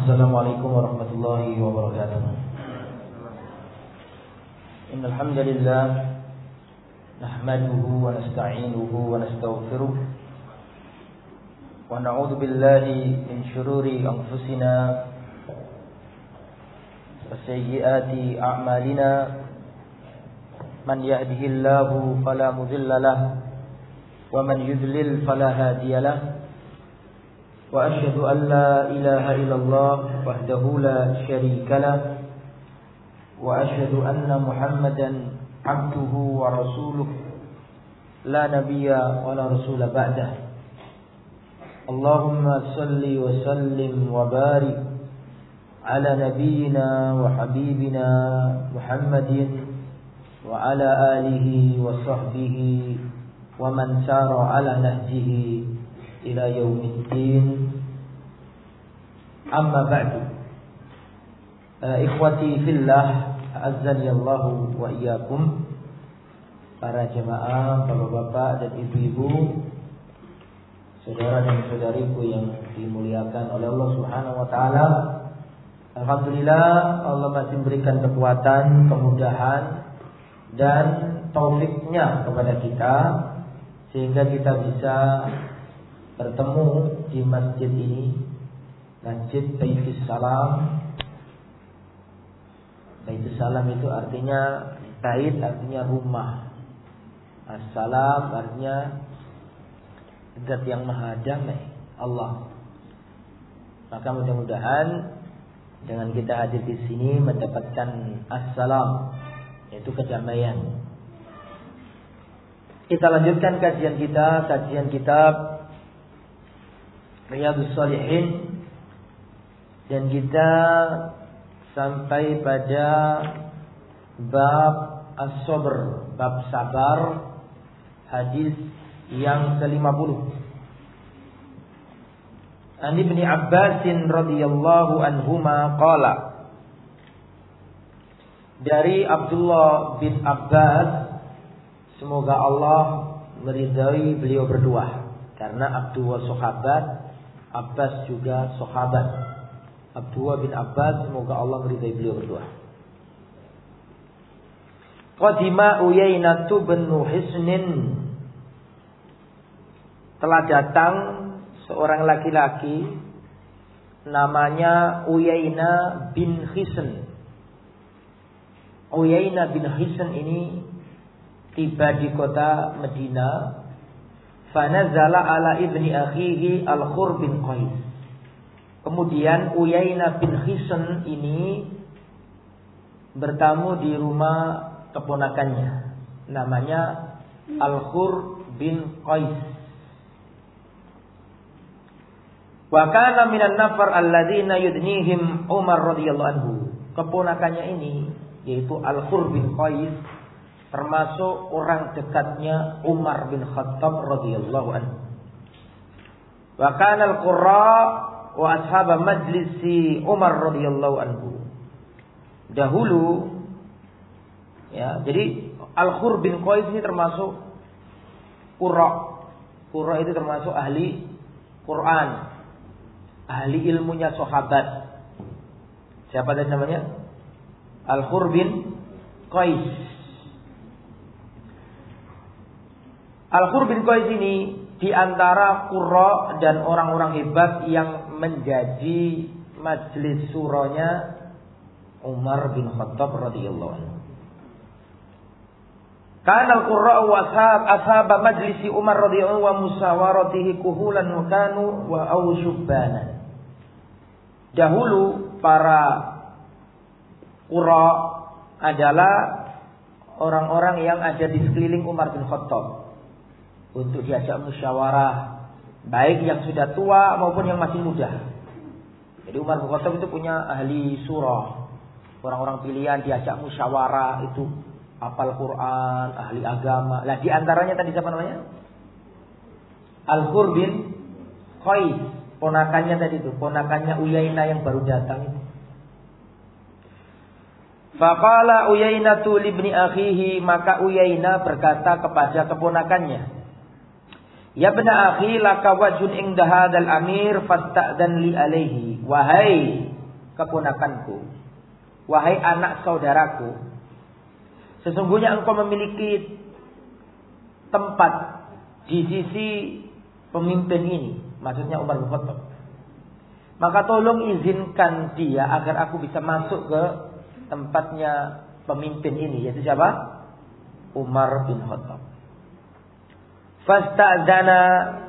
السلام عليكم ورحمة الله وبركاته. إن الحمد لله نحمده ونستعينه ونستغفره ونعوذ بالله من شرور أنفسنا وسيئات أعمالنا. من يهده الله فلا مذل له ومن يذلل فلا هادي له. وأشهد أن لا إله إلا الله وحده لا شريك له وأشهد أن محمدا عبده ورسوله لا نبي ولا رسول بعده. اللهم صل وسلم وبارك على نبينا وحبيبنا محمد وعلى آله وصحبه ومن سار على نهجه ila yaumiddin. Amma ba'du. Eh, ikhwati fillah azani Allah wa iyyakum. Para jemaah, bapak-bapak dan ibu-ibu saudara dan saudariku yang dimuliakan oleh Allah Subhanahu wa taala. Alhamdulillah Allah masih memberikan kekuatan, kemudahan dan taufiknya kepada kita sehingga kita bisa bertemu di masjid ini Masjid Baitus Salam. Baitus Salam itu artinya Bait artinya rumah. Assalam artinya Zat yang maha damai Allah. Maka mudah-mudahan Dengan kita hadir di sini Mendapatkan Assalam Yaitu kedamaian. Kita lanjutkan kajian kita Kajian kitab Riyadus Salihin Dan kita Sampai pada Bab As-Sabr Bab Sabar hadis yang ke-50. An Ibnu Abbas radhiyallahu anhuma qala Dari Abdullah bin Abbas semoga Allah meridai beliau berdua karena Abdullah sahabat Abbas juga sahabat Abdullah bin Abbas semoga Allah meridai beliau berdua Qadima Uyainatu bin Hisnin telah datang seorang laki-laki namanya Uyaina bin Hisn. Uyaina bin Hisn ini tiba di kota Medina. Fanazala ala ibni akhihi Al-Khur bin Qais. Kemudian Uyaina bin Hisn ini bertamu di rumah keponakannya. Namanya Al-Khur bin Qais. Wa kana minan nafar alladzina yudnihim Umar radhiyallahu anhu. Keponakannya ini yaitu Al-Khur bin Qais termasuk orang dekatnya Umar bin Khattab radhiyallahu anhu wa kana al-qurra wa ashab majlisi Umar radhiyallahu anhu dahulu Ya, jadi Al-Khur bin Qais ini termasuk Qurra. Qurra itu termasuk ahli Quran. Ahli ilmunya sahabat. Siapa tadi namanya? Al-Khur bin Qais. Al-Khur bin Qais ini di antara Qurra dan orang-orang hebat yang menjadi majelis surahnya Umar bin Khattab radhiyallahu anhu. Kana al-qurra'u wa ashab ashab majlisi Umar radhiyallahu wa musawaratihi kuhulan wa kanu wa awsubana. Dahulu para qurra adalah orang-orang yang ada di sekeliling Umar bin Khattab untuk diajak musyawarah, baik yang sudah tua maupun yang masih muda. Jadi Umar bin Khattab itu punya ahli surah, orang-orang pilihan diajak musyawarah itu hafal Quran, ahli agama. Lah di antaranya tadi siapa namanya? Al-Qur bin ponakannya tadi itu, ponakannya Uyainah yang baru datang itu. Faqala Uyainah tu libni akhihi, maka Uyainah berkata kepada keponakannya, Ya bena akhi laka wajun inda hadal amir fasta'dan li alaihi. Wahai keponakanku, wahai anak saudaraku, sesungguhnya engkau memiliki tempat di sisi pemimpin ini, maksudnya Umar bin Khattab. Maka tolong izinkan dia agar aku bisa masuk ke tempatnya pemimpin ini, yaitu siapa? Umar bin Khattab. Fasta'zana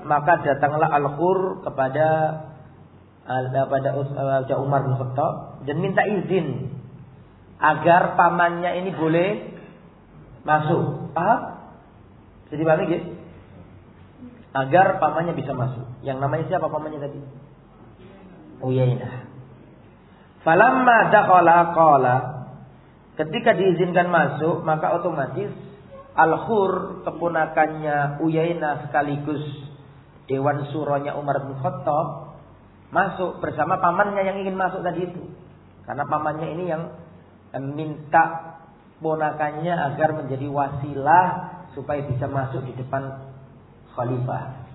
maka datanglah Al-Qur kepada kepada Umar bin Khattab dan minta izin agar pamannya ini boleh masuk. Paham? Jadi pahami gitu? Agar pamannya bisa masuk. Yang namanya siapa pamannya tadi? Uyainah. Falamma dakhala qala ketika diizinkan masuk maka otomatis Al-Khur keponakannya Uyainah sekaligus Dewan Suronya Umar bin Khattab masuk bersama pamannya yang ingin masuk tadi itu. Karena pamannya ini yang minta ponakannya agar menjadi wasilah supaya bisa masuk di depan khalifah.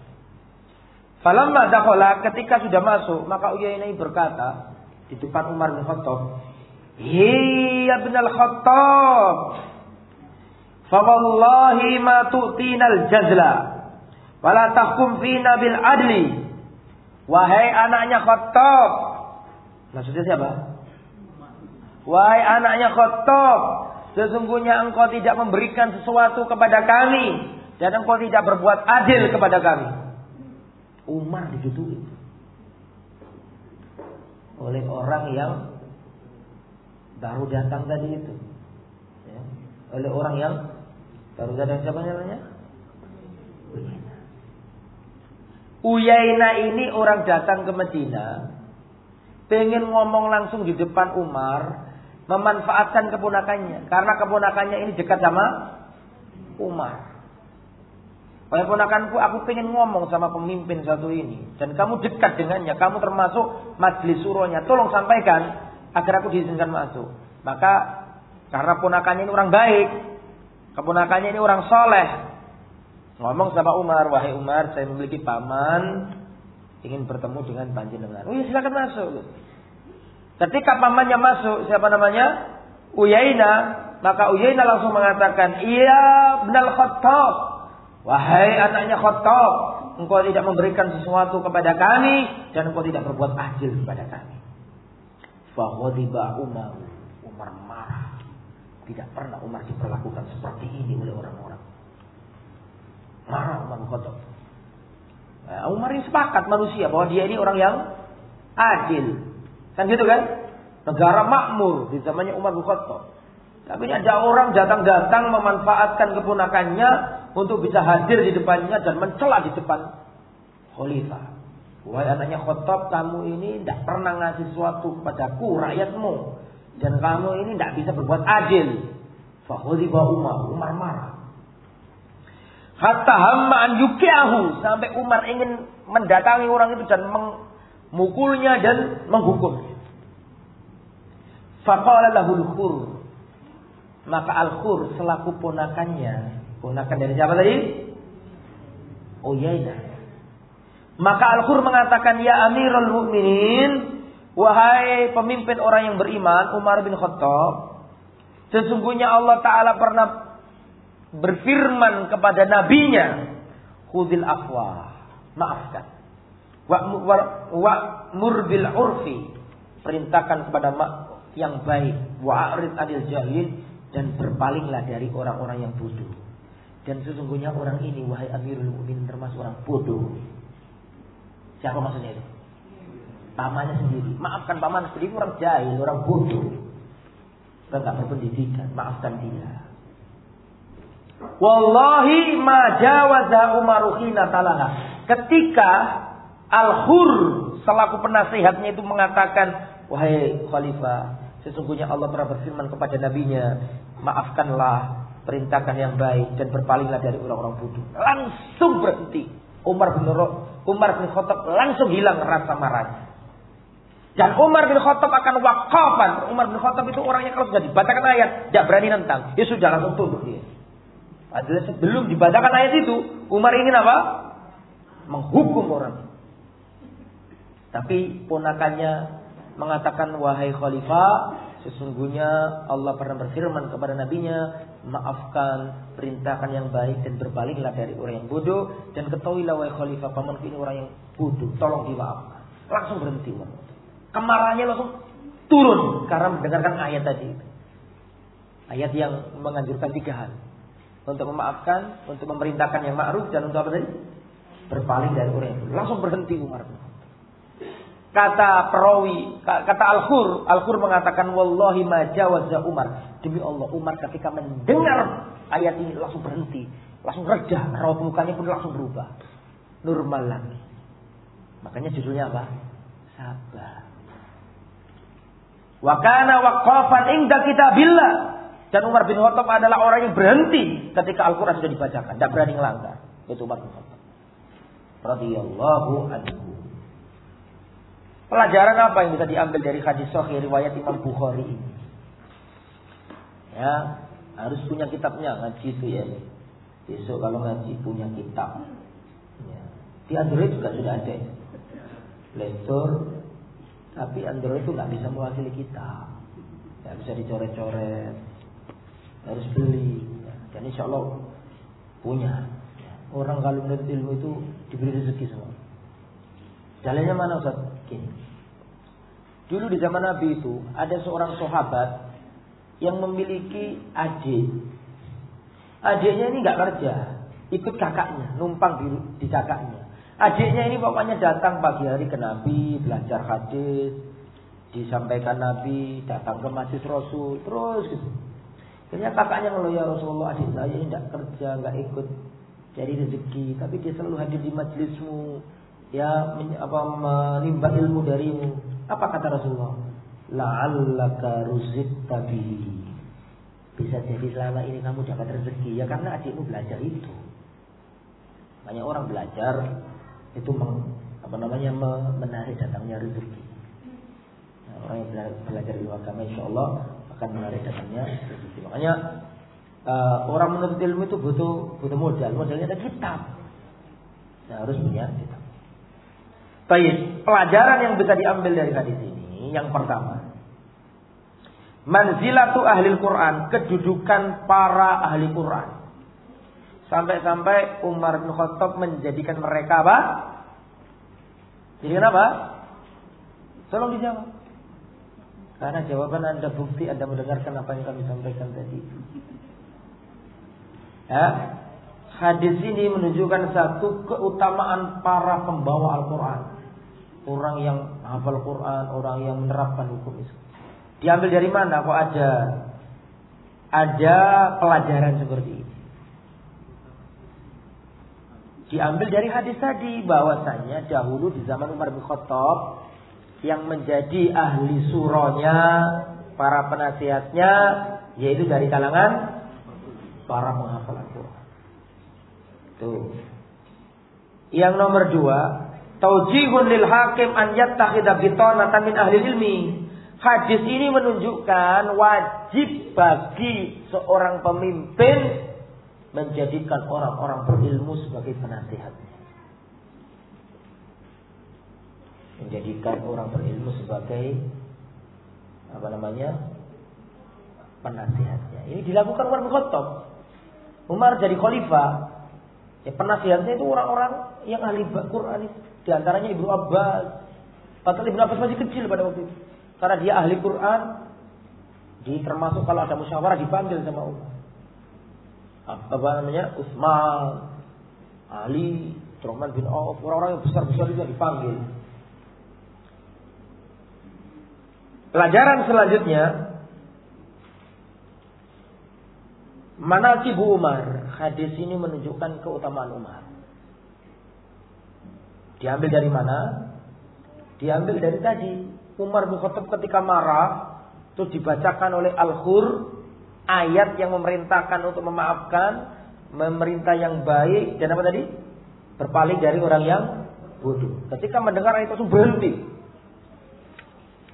Falamma dakhala ketika sudah masuk maka Uyainah berkata di depan Umar bin Khattab, "Hiya bin al-Khattab, Fawallahi ma tu'tinal jazla wala tahkum fina bil adli. Wahai anaknya Khattab. Maksudnya siapa? Wahai anaknya Khattab, sesungguhnya engkau tidak memberikan sesuatu kepada kami dan engkau tidak berbuat adil kepada kami. Umar digituin oleh orang yang baru datang tadi itu. Ya. Oleh orang yang Baru ada siapa namanya? Uyaina. Uyaina ini orang datang ke Medina. Pengen ngomong langsung di depan Umar. Memanfaatkan keponakannya. Karena keponakannya ini dekat sama Umar. Wahai ponakanku, aku pengen ngomong sama pemimpin satu ini. Dan kamu dekat dengannya. Kamu termasuk majlis suronya. Tolong sampaikan agar aku diizinkan masuk. Maka karena ponakannya ini orang baik. Keponakannya ini orang soleh. Ngomong sama Umar, wahai Umar, saya memiliki paman ingin bertemu dengan panjenengan. Oh iya silakan masuk. Ketika pamannya masuk, siapa namanya? Uyaina, maka Uyaina langsung mengatakan, "Iya, benar Khattab. Wahai anaknya Khattab, engkau tidak memberikan sesuatu kepada kami dan engkau tidak berbuat adil kepada kami." Faghadiba Umar. Umar marah. Tidak pernah Umar diperlakukan seperti ini oleh orang-orang. Marah Umar Khattab. Nah, Umar ini sepakat manusia bahwa dia ini orang yang adil. Kan gitu kan? Negara makmur di zamannya Umar bin Khattab. Tapi ada orang datang-datang memanfaatkan keponakannya untuk bisa hadir di depannya dan mencela di depan khalifah. Wahai anaknya Khattab, kamu ini tidak pernah ngasih sesuatu kepadaku, rakyatmu. Dan kamu ini tidak bisa berbuat adil. Fakhudhiba Umar. Umar marah. Hatta hamma an yukiahu. Sampai Umar ingin mendatangi orang itu dan memukulnya dan menghukumnya. Faqala lahul khur. Maka al-khur selaku ponakannya. Ponakan dari siapa tadi? Iya Maka al-khur mengatakan, Ya amirul mu'minin. Wahai pemimpin orang yang beriman, Umar bin Khattab, sesungguhnya Allah Ta'ala pernah berfirman kepada nabinya, Khudil afwa, maafkan. Wa'mur bil urfi, perintahkan kepada yang baik. Wa'arid adil jahil, dan berpalinglah dari orang-orang yang bodoh. Dan sesungguhnya orang ini, wahai Amirul Mukminin termasuk orang bodoh. Siapa maksudnya itu? Pamannya sendiri. Maafkan paman sendiri orang jahil, orang bodoh. Orang tak berpendidikan, maafkan dia. Wallahi ma jawaza Umar talaha. Ketika Al-Hur selaku penasihatnya itu mengatakan, "Wahai khalifah, sesungguhnya Allah telah berfirman kepada nabinya, maafkanlah, perintahkan yang baik dan berpalinglah dari orang-orang bodoh." Langsung berhenti. Umar bin Umar bin Khattab langsung hilang rasa marahnya. Dan Umar bin Khattab akan wakafan. Umar bin Khattab itu orangnya kalau sudah dibacakan ayat, tidak berani nentang. Ya sudah langsung tunduk dia. Padahal sebelum dibacakan ayat itu, Umar ingin apa? Menghukum orang. Tapi ponakannya mengatakan wahai khalifah sesungguhnya Allah pernah berfirman kepada nabinya maafkan perintahkan yang baik dan berbaliklah dari orang yang bodoh dan ketahuilah wahai khalifah paman ini orang yang bodoh tolong dimaafkan langsung berhenti Umar kemarahannya langsung turun karena mendengarkan ayat tadi ayat yang menganjurkan tiga hal untuk memaafkan untuk memerintahkan yang ma'ruf dan untuk apa tadi berpaling dari orang bodoh langsung berhenti Umar Kata perawi, kata Al-Khur, Al-Khur mengatakan wallahi ma jawaza Umar. Demi Allah Umar ketika mendengar ayat ini langsung berhenti, langsung reda, raut mukanya pun langsung berubah. Normal lagi. Makanya judulnya apa? Sabar. Wa kana waqafan inda kitabillah. Dan Umar bin Khattab adalah orang yang berhenti ketika Al-Quran sudah dibacakan. Tidak berani melanggar. Itu Umar bin Khattab. Radiyallahu anhu. Pelajaran apa yang bisa diambil dari hadis sahih riwayat Imam Bukhari ini? Ya, harus punya kitabnya ngaji itu ya. Besok kalau ngaji punya kitab. Ya. Di Android juga sudah ada. Play tapi Android itu nggak bisa mewakili kita. Ya bisa dicoret-coret. Harus beli. Dan insya Allah punya. Ya. Orang kalau menurut ilmu itu diberi rezeki semua. Jalannya mana Ustaz? Gini. Dulu di zaman Nabi itu ada seorang sahabat yang memiliki adik. Adiknya ini nggak kerja, ikut kakaknya, numpang di, di kakaknya. Adiknya ini pokoknya datang pagi hari ke Nabi, belajar hadis, disampaikan Nabi, datang ke masjid Rasul, terus gitu. Akhirnya kakaknya ngeluh ya Rasulullah adik saya ini tidak kerja, nggak ikut cari rezeki, tapi dia selalu hadir di majlismu, ya apa menimba ilmu darimu. Apa kata Rasulullah? La'allaka ruziqta bihi. Bisa jadi selama ini kamu dapat rezeki ya karena adikmu belajar itu. Banyak orang belajar itu meng, apa namanya menarik datangnya rezeki. Nah, orang yang belajar, belajar ilmu agama insya Allah akan menarik datangnya rezeki. Makanya uh, orang menuntut ilmu itu butuh butuh modal. Modalnya ada kitab. Nah, harus punya kitab. Baik, pelajaran yang bisa diambil dari hadis ini yang pertama. Manzilatu ahli Quran, kedudukan para ahli Quran. Sampai-sampai Umar bin Khattab menjadikan mereka apa? Jadikan apa? Tolong dijawab. Karena jawaban Anda bukti Anda mendengarkan apa yang kami sampaikan tadi. Ya, hadis ini menunjukkan satu keutamaan para pembawa Al-Quran orang yang hafal Quran, orang yang menerapkan hukum Islam. Diambil dari mana? Kok ada ada pelajaran seperti ini? Diambil dari hadis tadi bahwasanya dahulu di zaman Umar bin Khattab yang menjadi ahli suronya, para penasihatnya, yaitu dari kalangan para menghafal Al-Quran. Tuh. Yang nomor dua, Taujihun lil hakim an yattakhidha bitanatan min ahli ilmi. Hadis ini menunjukkan wajib bagi seorang pemimpin menjadikan orang-orang berilmu sebagai penasihatnya. Menjadikan orang berilmu sebagai apa namanya? penasihatnya. Ini dilakukan Umar bin Khattab. Umar jadi khalifah. Ya penasihatnya itu orang-orang yang ahli Quran. Di antaranya Ibnu Abbas. Padahal Ibnu Abbas masih kecil pada waktu itu. Karena dia ahli Quran. Di termasuk kalau ada musyawarah dipanggil sama Umar. Apa namanya? Utsman, Ali, Abdurrahman bin Auf, orang-orang yang besar-besar itu dipanggil. Pelajaran selanjutnya Manakibu Umar. Hadis ini menunjukkan keutamaan Umar. Diambil dari mana? Diambil dari tadi. Umar bin Khattab ketika marah itu dibacakan oleh Al-Hur ayat yang memerintahkan untuk memaafkan, memerintah yang baik dan apa tadi? Berpaling dari orang yang bodoh. Ketika mendengar ayat itu berhenti.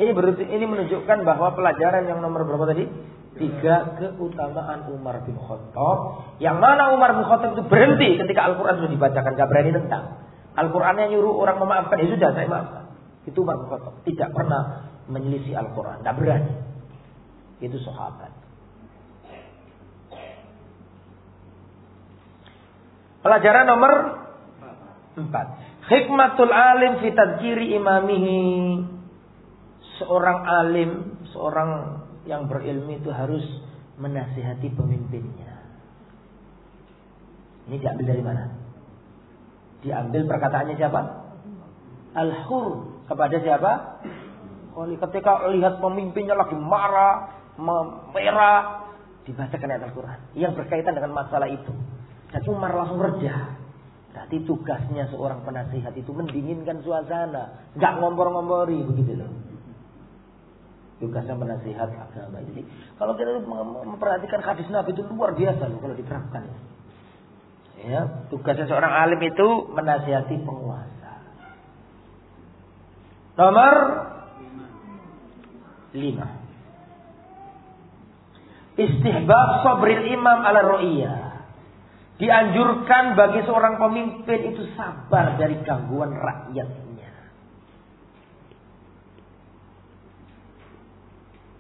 Ini berhenti, ini menunjukkan bahwa pelajaran yang nomor berapa tadi? Tiga keutamaan Umar bin Khattab. Yang mana Umar bin Khattab itu berhenti ketika Al-Quran sudah dibacakan. Gak berani tentang. Al-Quran yang nyuruh orang memaafkan, ya sudah saya maafkan. Itu Umar bin Khattab. Tidak pernah menyelisih Al-Quran. Tidak berani. Itu sahabat. Pelajaran nomor empat. Hikmatul alim fi tadkiri imamihi. Seorang alim, seorang yang berilmu itu harus menasihati pemimpinnya. Ini diambil dari mana? Diambil perkataannya siapa? Al-Hur kepada siapa? Ketika lihat pemimpinnya lagi marah, merah, dibacakan ayat Al-Quran yang berkaitan dengan masalah itu. Dan Umar langsung reda. Berarti tugasnya seorang penasihat itu mendinginkan suasana. Nggak ngompor-ngompori begitu loh. Tugasnya menasihat agama. Jadi kalau kita memperhatikan hadis Nabi itu luar biasa loh kalau diterapkan. Ya, tugasnya seorang alim itu menasihati penguasa. Nomor lima. Istihbab sabril imam ala ro'iyah. Dianjurkan bagi seorang pemimpin itu sabar dari gangguan rakyatnya.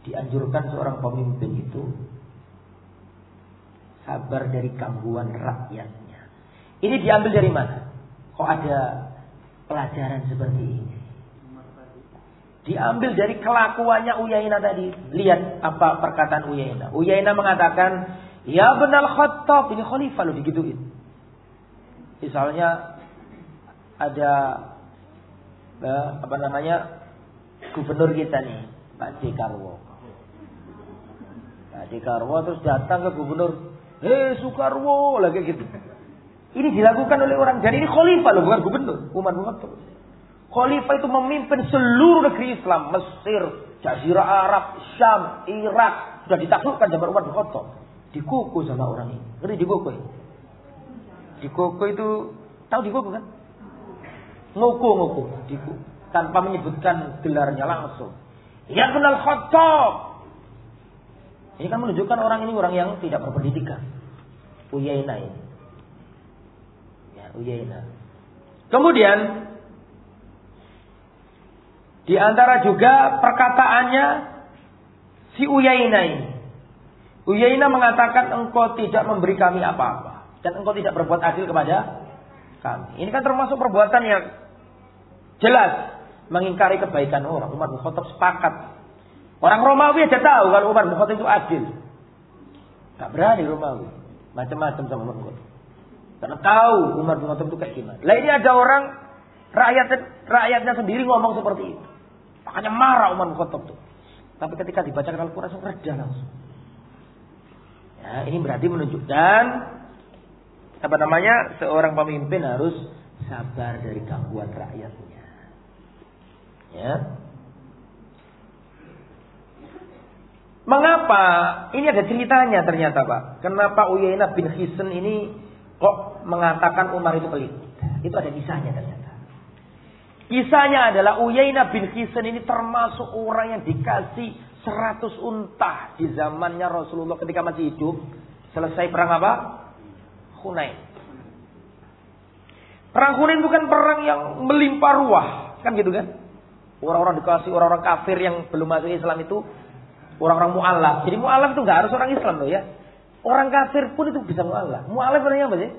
Dianjurkan seorang pemimpin itu sabar dari gangguan rakyatnya. Ini diambil dari mana? Kok ada pelajaran seperti ini? Diambil dari kelakuannya Uyaina tadi. Lihat apa perkataan Uyaina. Uyaina mengatakan, Ya benar Khattab ini khalifah loh digituin. Misalnya ada eh, apa namanya gubernur kita nih Pak Dekarwo. Pak Dekarwo terus datang ke gubernur, hei Soekarwo lagi gitu. Ini dilakukan oleh orang jadi ini khalifah loh bukan gubernur Umar bin Khattab. Khalifah itu memimpin seluruh negeri Islam, Mesir, Jazirah Arab, Syam, Irak sudah ditaklukkan zaman Umar bin Khattab. Dikuku sama orang ini. Ngerti dikuku ya? Dikuku itu, tahu dikuku kan? Nguku-nguku. Dikuku. Tanpa menyebutkan gelarnya langsung. Ya kenal khotob. Ini kan menunjukkan orang ini orang yang tidak berpendidikan. Uyaina ini. Ya, Uyaina. Kemudian di antara juga perkataannya si Uyaina ini. Uyaina mengatakan engkau tidak memberi kami apa-apa. Dan engkau tidak berbuat adil kepada kami. Ini kan termasuk perbuatan yang jelas mengingkari kebaikan orang. Umar bin Khattab sepakat. Orang Romawi aja tahu kalau Umar bin Khattab itu adil. Gak berani Romawi. Macam-macam sama Umar bin Khattab. Karena tahu Umar bin Khattab itu kayak gimana. Lah ini ada orang rakyat rakyatnya sendiri ngomong seperti itu. Makanya marah Umar bin Khattab tuh. Tapi ketika dibacakan Al-Quran langsung reda langsung. Ya, ini berarti menunjukkan apa namanya seorang pemimpin harus sabar dari gangguan rakyatnya. Ya. Mengapa? Ini ada ceritanya ternyata Pak. Kenapa Uyainah bin Hisan ini kok mengatakan Umar itu pelit? Itu ada kisahnya ternyata. Kisahnya adalah Uyainah bin Hisan ini termasuk orang yang dikasih Seratus unta di zamannya Rasulullah ketika masih hidup. Selesai perang apa? Hunain. Perang Hunain bukan perang yang melimpah ruah. Kan gitu kan? Orang-orang dikasih orang-orang kafir yang belum masuk Islam itu orang-orang mu'alaf. Jadi mu'alaf itu nggak harus orang Islam loh ya. Orang kafir pun itu bisa mu'alaf. Mu'alaf artinya apa sih?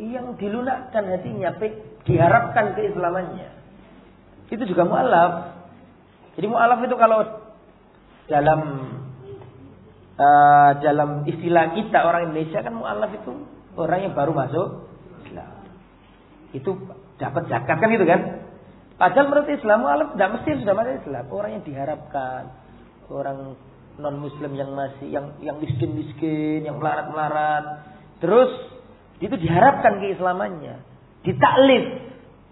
Yang dilunakkan hatinya, diharapkan keislamannya. Itu juga mu'alaf. Jadi mu'alaf itu kalau dalam uh, dalam istilah kita orang Indonesia kan mu'alaf itu orang yang baru masuk Islam. Itu dapat zakat kan gitu kan? Padahal menurut Islam mu'alaf tidak mesti sudah masuk Islam. Orang yang diharapkan, orang non Muslim yang masih yang yang miskin miskin, yang melarat melarat, terus itu diharapkan keislamannya, ditaklif,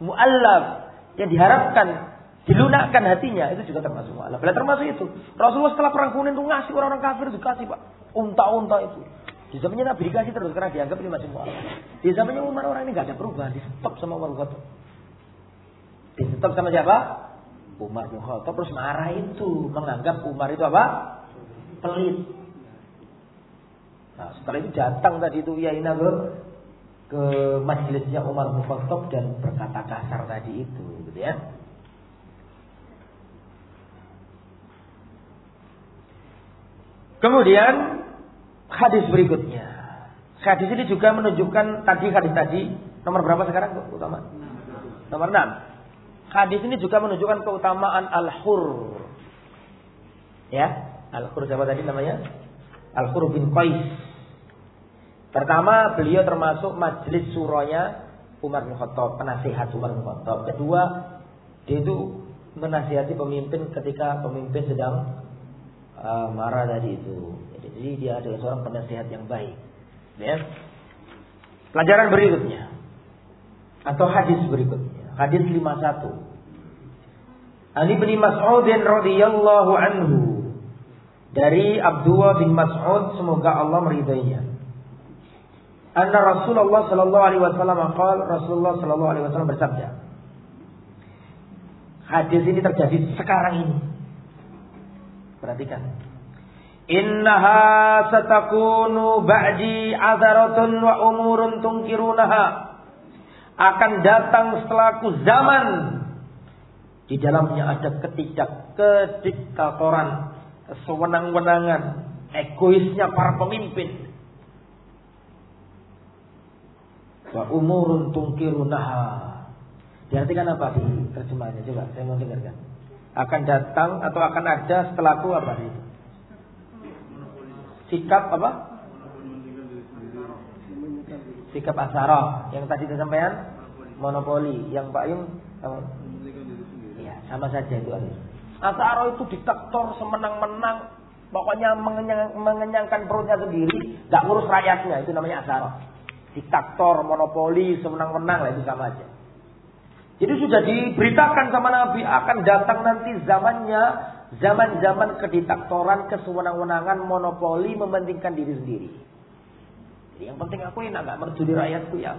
mu'alaf yang diharapkan dilunakkan hatinya itu juga termasuk mu'alaf. Bila termasuk itu. Rasulullah setelah perang Hunain itu ngasih orang-orang kafir dikasih pak unta-unta itu. Di zamannya Nabi dikasih terus karena dianggap ini masih mu'alaf. Di zamannya Umar orang ini gak ada perubahan, di stop sama Umar Khattab. Di stop sama siapa? Umar bin terus marah itu menganggap Umar itu apa? Pelit. Nah, setelah itu datang tadi itu ya ke ke majelisnya Umar bin Khattab dan berkata kasar tadi itu, gitu ya. Kemudian hadis berikutnya. Hadis ini juga menunjukkan tadi hadis tadi nomor berapa sekarang utama? Nomor 6. Hadis ini juga menunjukkan keutamaan al-hur. Ya, al-hur siapa tadi namanya? Al-hur bin Qais. Pertama, beliau termasuk majelis surahnya Umar bin Khattab, penasihat Umar bin Khattab. Kedua, dia itu menasihati pemimpin ketika pemimpin sedang uh, marah tadi itu. Jadi dia adalah seorang penasihat yang baik. Ya. Pelajaran berikutnya atau hadis berikutnya, hadis 51. Ali bin Mas'ud radhiyallahu anhu dari Abdullah bin Mas'ud semoga Allah meridainya. Anna Rasulullah sallallahu alaihi wasallam qala Rasulullah sallallahu alaihi wasallam bersabda. Hadis ini terjadi sekarang ini. Perhatikan. Innaha satakunu ba'di azaratun wa umurun tungkirunaha. Akan datang setelahku zaman di dalamnya ada ketidak kediktatoran, kesewenang-wenangan, egoisnya para pemimpin, Wa umurun tungkirunaha. Diartikan apa di terjemahannya? Coba saya mau dengarkan. Akan datang atau akan ada setelahku apa itu? Sikap apa? Sikap asara yang tadi disampaikan monopoli yang Pak Im Iya, sama saja itu artinya. Asara itu diktator semenang-menang, pokoknya mengenyang, mengenyangkan perutnya sendiri, gak ngurus rakyatnya, itu namanya asara diktator, monopoli, semenang-menang lah itu sama aja. Jadi sudah diberitakan sama Nabi akan datang nanti zamannya zaman-zaman kediktatoran, kesewenang-wenangan, monopoli, mementingkan diri sendiri. Jadi yang penting aku ini nggak merjudi rakyatku ya.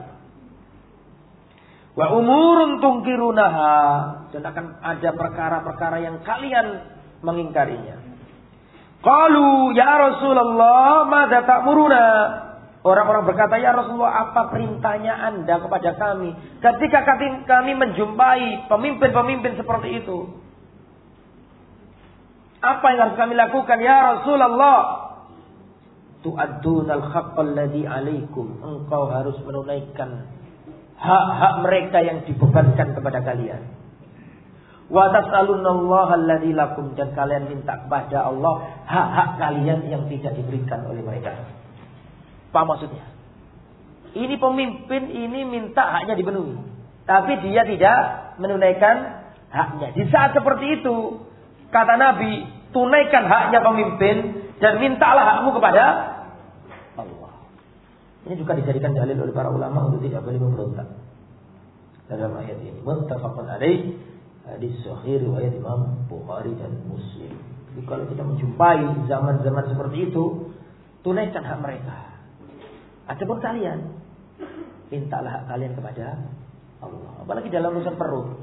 Wa umurun tungkirunaha dan akan ada perkara-perkara yang kalian mengingkarinya. Qalu ya Rasulullah, madza ta'muruna? Orang-orang berkata, ya Rasulullah apa perintahnya anda kepada kami? Ketika kami, menjumpai pemimpin-pemimpin seperti itu. Apa yang harus kami lakukan? Ya Rasulullah. Tu'addunal haqqalladhi alaikum. Engkau harus menunaikan hak-hak mereka yang dibebankan kepada kalian. Wa tas'alunallaha alladhi lakum. Dan kalian minta kepada Allah hak-hak kalian yang tidak diberikan oleh mereka. Apa maksudnya? Ini pemimpin ini minta haknya dipenuhi. Tapi dia tidak menunaikan haknya. Di saat seperti itu, kata Nabi, tunaikan haknya pemimpin dan mintalah hakmu kepada Allah. Ini juga dijadikan dalil oleh para ulama untuk tidak boleh memberontak. Dalam ayat ini, muttafaqun alaih hadis sahih riwayat Imam Bukhari dan Muslim. Jadi kalau kita menjumpai zaman-zaman seperti itu, tunaikan hak mereka. Adapun kalian, mintalah hak kalian kepada Allah. Apalagi dalam urusan perut.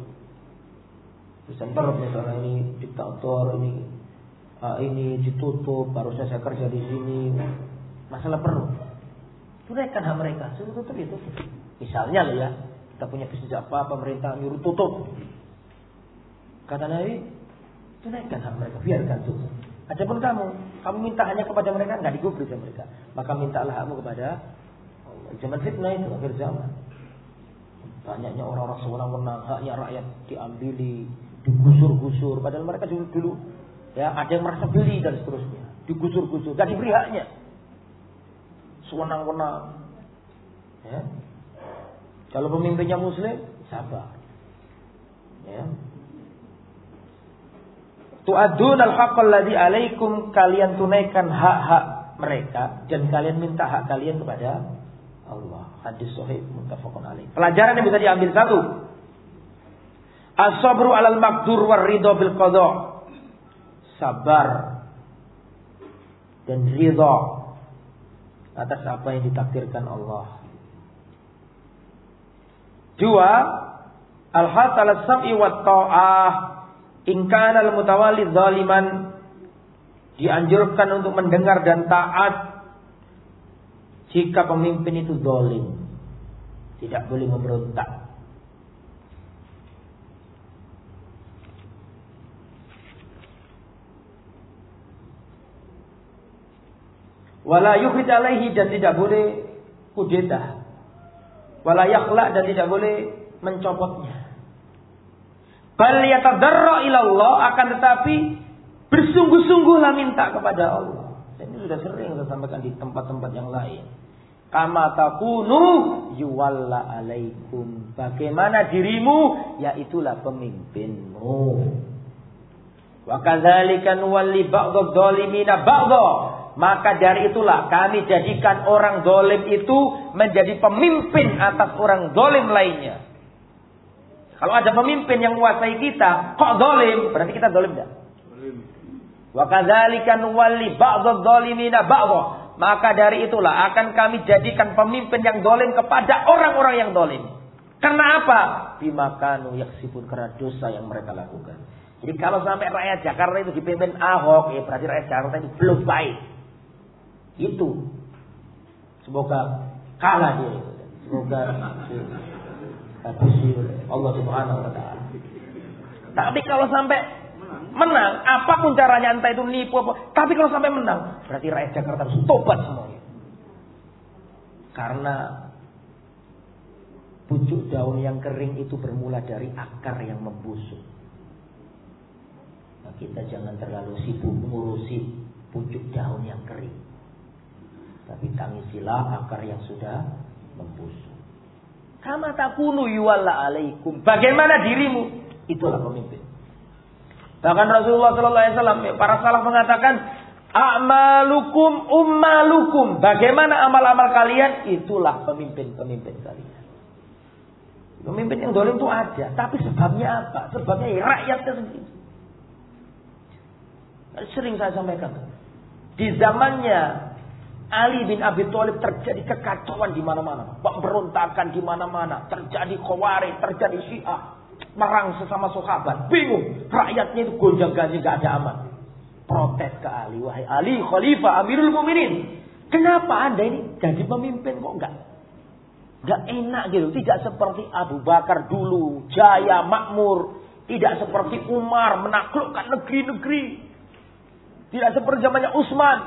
Urusan perut misalnya ini diktator, ini uh, ini ditutup, harusnya saya kerja di sini. Masalah perut. Tunaikan hak mereka, suruh tutup itu. Misalnya loh ya, kita punya bisnis apa, pemerintah nyuruh tutup. Kata Nabi, tunaikan hak mereka, biarkan tutup. Adapun kamu, kamu minta hanya kepada mereka, nggak digubris sama mereka. Maka mintalah kamu kepada Allah. Zaman fitnah itu akhir zaman. Banyaknya orang-orang sewenang-wenang, haknya rakyat diambili, digusur-gusur. Padahal mereka dulu dulu ya ada yang merasa beli dan seterusnya, digusur-gusur, dan diberi haknya. Sewenang-wenang. Ya. Kalau pemimpinnya muslim, sabar. Ya, Tu'adun al-haqqal ladzi alaikum kalian tunaikan hak-hak mereka dan kalian minta hak kalian kepada Allah. Hadis sahih muttafaqun alaih. Pelajaran yang bisa diambil satu. As-sabru 'alal maqdur war ridha bil qada. Sabar dan ridha atas apa yang ditakdirkan Allah. Dua, al-hasal as-sam'i wat ta'ah Ingkana al-mutawali zaliman dianjurkan untuk mendengar dan taat jika pemimpin itu zalim. Tidak boleh memberontak. Wala yukhrij alaihi dan tidak boleh kudeta. Wala yakhlaq dan tidak boleh mencopotnya. Bal yatadarra ilallah akan tetapi bersungguh-sungguhlah minta kepada Allah. Dan ini sudah sering saya sampaikan di tempat-tempat yang lain. Kama takunu yuwalla alaikum. Bagaimana dirimu? Ya itulah pemimpinmu. Wa kadzalika nuwalli ba'dha. Maka dari itulah kami jadikan orang dolim itu menjadi pemimpin atas orang dolim lainnya. Kalau ada pemimpin yang menguasai kita, kok dolim? Berarti kita dolim tidak? Wa kadzalika nuwalli ba'dadh dhalimina ba'dha. Maka dari itulah akan kami jadikan pemimpin yang dolim kepada orang-orang yang dolim. Karena apa? Bimakanu yaksibun karena dosa yang mereka lakukan. Jadi kalau sampai rakyat Jakarta itu dipimpin Ahok, ya berarti rakyat Jakarta itu belum baik. Itu. Semoga kalah dia. Semoga Allah Subhanahu wa taala. Tapi kalau sampai menang, apa pun caranya entah itu nipu apa, tapi kalau sampai menang, berarti rakyat Jakarta harus tobat semuanya. Karena pucuk daun yang kering itu bermula dari akar yang membusuk. Nah, kita jangan terlalu sibuk mengurusi pucuk daun yang kering. Tapi tangisilah akar yang sudah membusuk. Kama takunu yuwalla alaikum. Bagaimana dirimu? Itulah pemimpin. Bahkan Rasulullah Sallallahu Alaihi Wasallam para salaf mengatakan amalukum ummalukum. Bagaimana amal-amal kalian? Itulah pemimpin-pemimpin kalian. Pemimpin yang dolim itu ada, tapi sebabnya apa? Sebabnya ya rakyatnya sendiri. Sering saya sampaikan. Di zamannya Ali bin Abi Thalib terjadi kekacauan di mana-mana, pemberontakan di mana-mana, terjadi khawarij, terjadi Syiah, merang sesama sahabat, bingung, rakyatnya itu gonjang-ganjing gak ada aman. Protes ke Ali, wahai Ali, khalifah Amirul Mukminin, kenapa Anda ini jadi pemimpin kok enggak? Enggak enak gitu, tidak seperti Abu Bakar dulu, jaya, makmur, tidak seperti Umar menaklukkan negeri-negeri. Tidak seperti zamannya Utsman,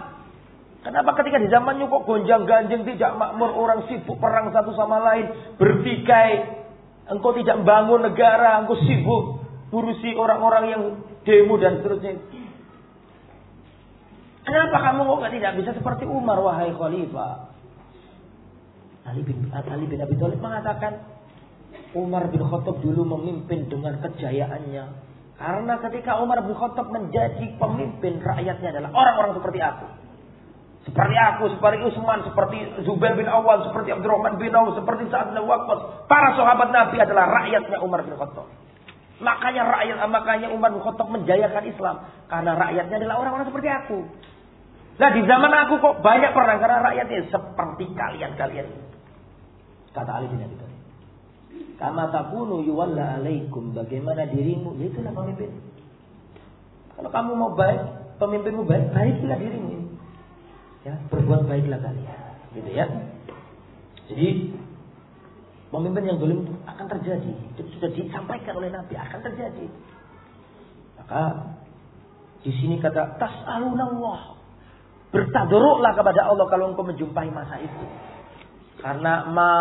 Kenapa ketika di zamannya kok gonjang ganjing tidak makmur orang sibuk perang satu sama lain bertikai engkau tidak membangun negara engkau sibuk urusi orang-orang yang demo dan seterusnya. Kenapa kamu kok tidak bisa seperti Umar wahai khalifah? Ali bin, Ali bin Abi Thalib mengatakan Umar bin Khattab dulu memimpin dengan kejayaannya. Karena ketika Umar bin Khattab menjadi pemimpin rakyatnya adalah orang-orang seperti aku seperti aku, seperti Utsman, seperti Zubair bin Awal, seperti Abdurrahman bin Auf, seperti Sa'ad bin Waqqas. Para sahabat Nabi adalah rakyatnya Umar bin Khattab. Makanya rakyat makanya Umar bin Khattab menjayakan Islam karena rakyatnya adalah orang-orang seperti aku. Nah di zaman aku kok banyak perang karena rakyatnya seperti kalian-kalian Kata Ali bin Abi Thalib. Kama takunu yuwalla alaikum. Bagaimana dirimu? Ya itulah pemimpin. Kalau kamu mau baik, pemimpinmu baik, baiklah dirimu ya berbuat baiklah kalian gitu ya. Jadi pemimpin yang dolim itu akan terjadi. Itu sudah disampaikan oleh Nabi akan terjadi. Maka di sini kata tas tas'alunallah. Bertadoruklah kepada Allah kalau engkau menjumpai masa itu. Karena ma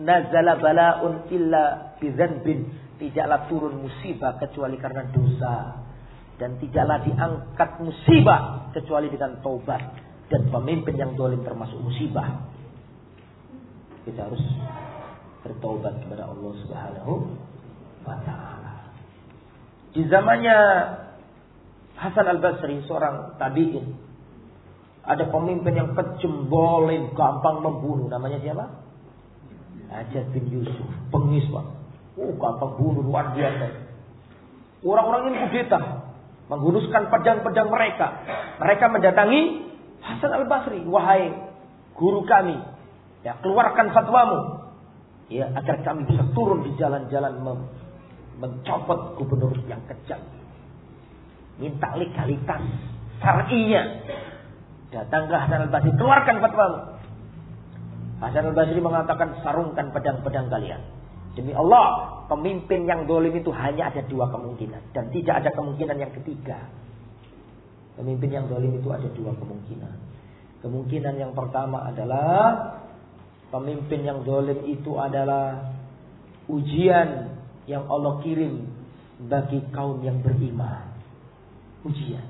nazala bala'un illa tidaklah turun musibah kecuali karena dosa. Dan tidaklah diangkat musibah kecuali dengan taubat dan pemimpin yang dolim termasuk musibah. Kita harus bertobat kepada Allah Subhanahu wa taala. Di zamannya Hasan Al-Basri seorang tabi'in ada pemimpin yang kejam, bolim, gampang membunuh. Namanya siapa? Ajat bin Yusuf, pengis pak. Oh, gampang bunuh luar biasa. Orang-orang ini kudeta, menghunuskan pedang-pedang mereka. Mereka mendatangi Hasan Al Basri, wahai guru kami, ya keluarkan fatwamu, ya agar kami bisa turun di jalan-jalan mencopot gubernur yang kejam. Minta legalitas syar'inya. Datanglah Hasan Al Basri, keluarkan fatwamu. Hasan Al Basri mengatakan sarungkan pedang-pedang kalian. Demi Allah, pemimpin yang dolim itu hanya ada dua kemungkinan dan tidak ada kemungkinan yang ketiga. Pemimpin yang dolim itu ada dua kemungkinan. Kemungkinan yang pertama adalah pemimpin yang dolim itu adalah ujian yang Allah kirim bagi kaum yang beriman. Ujian.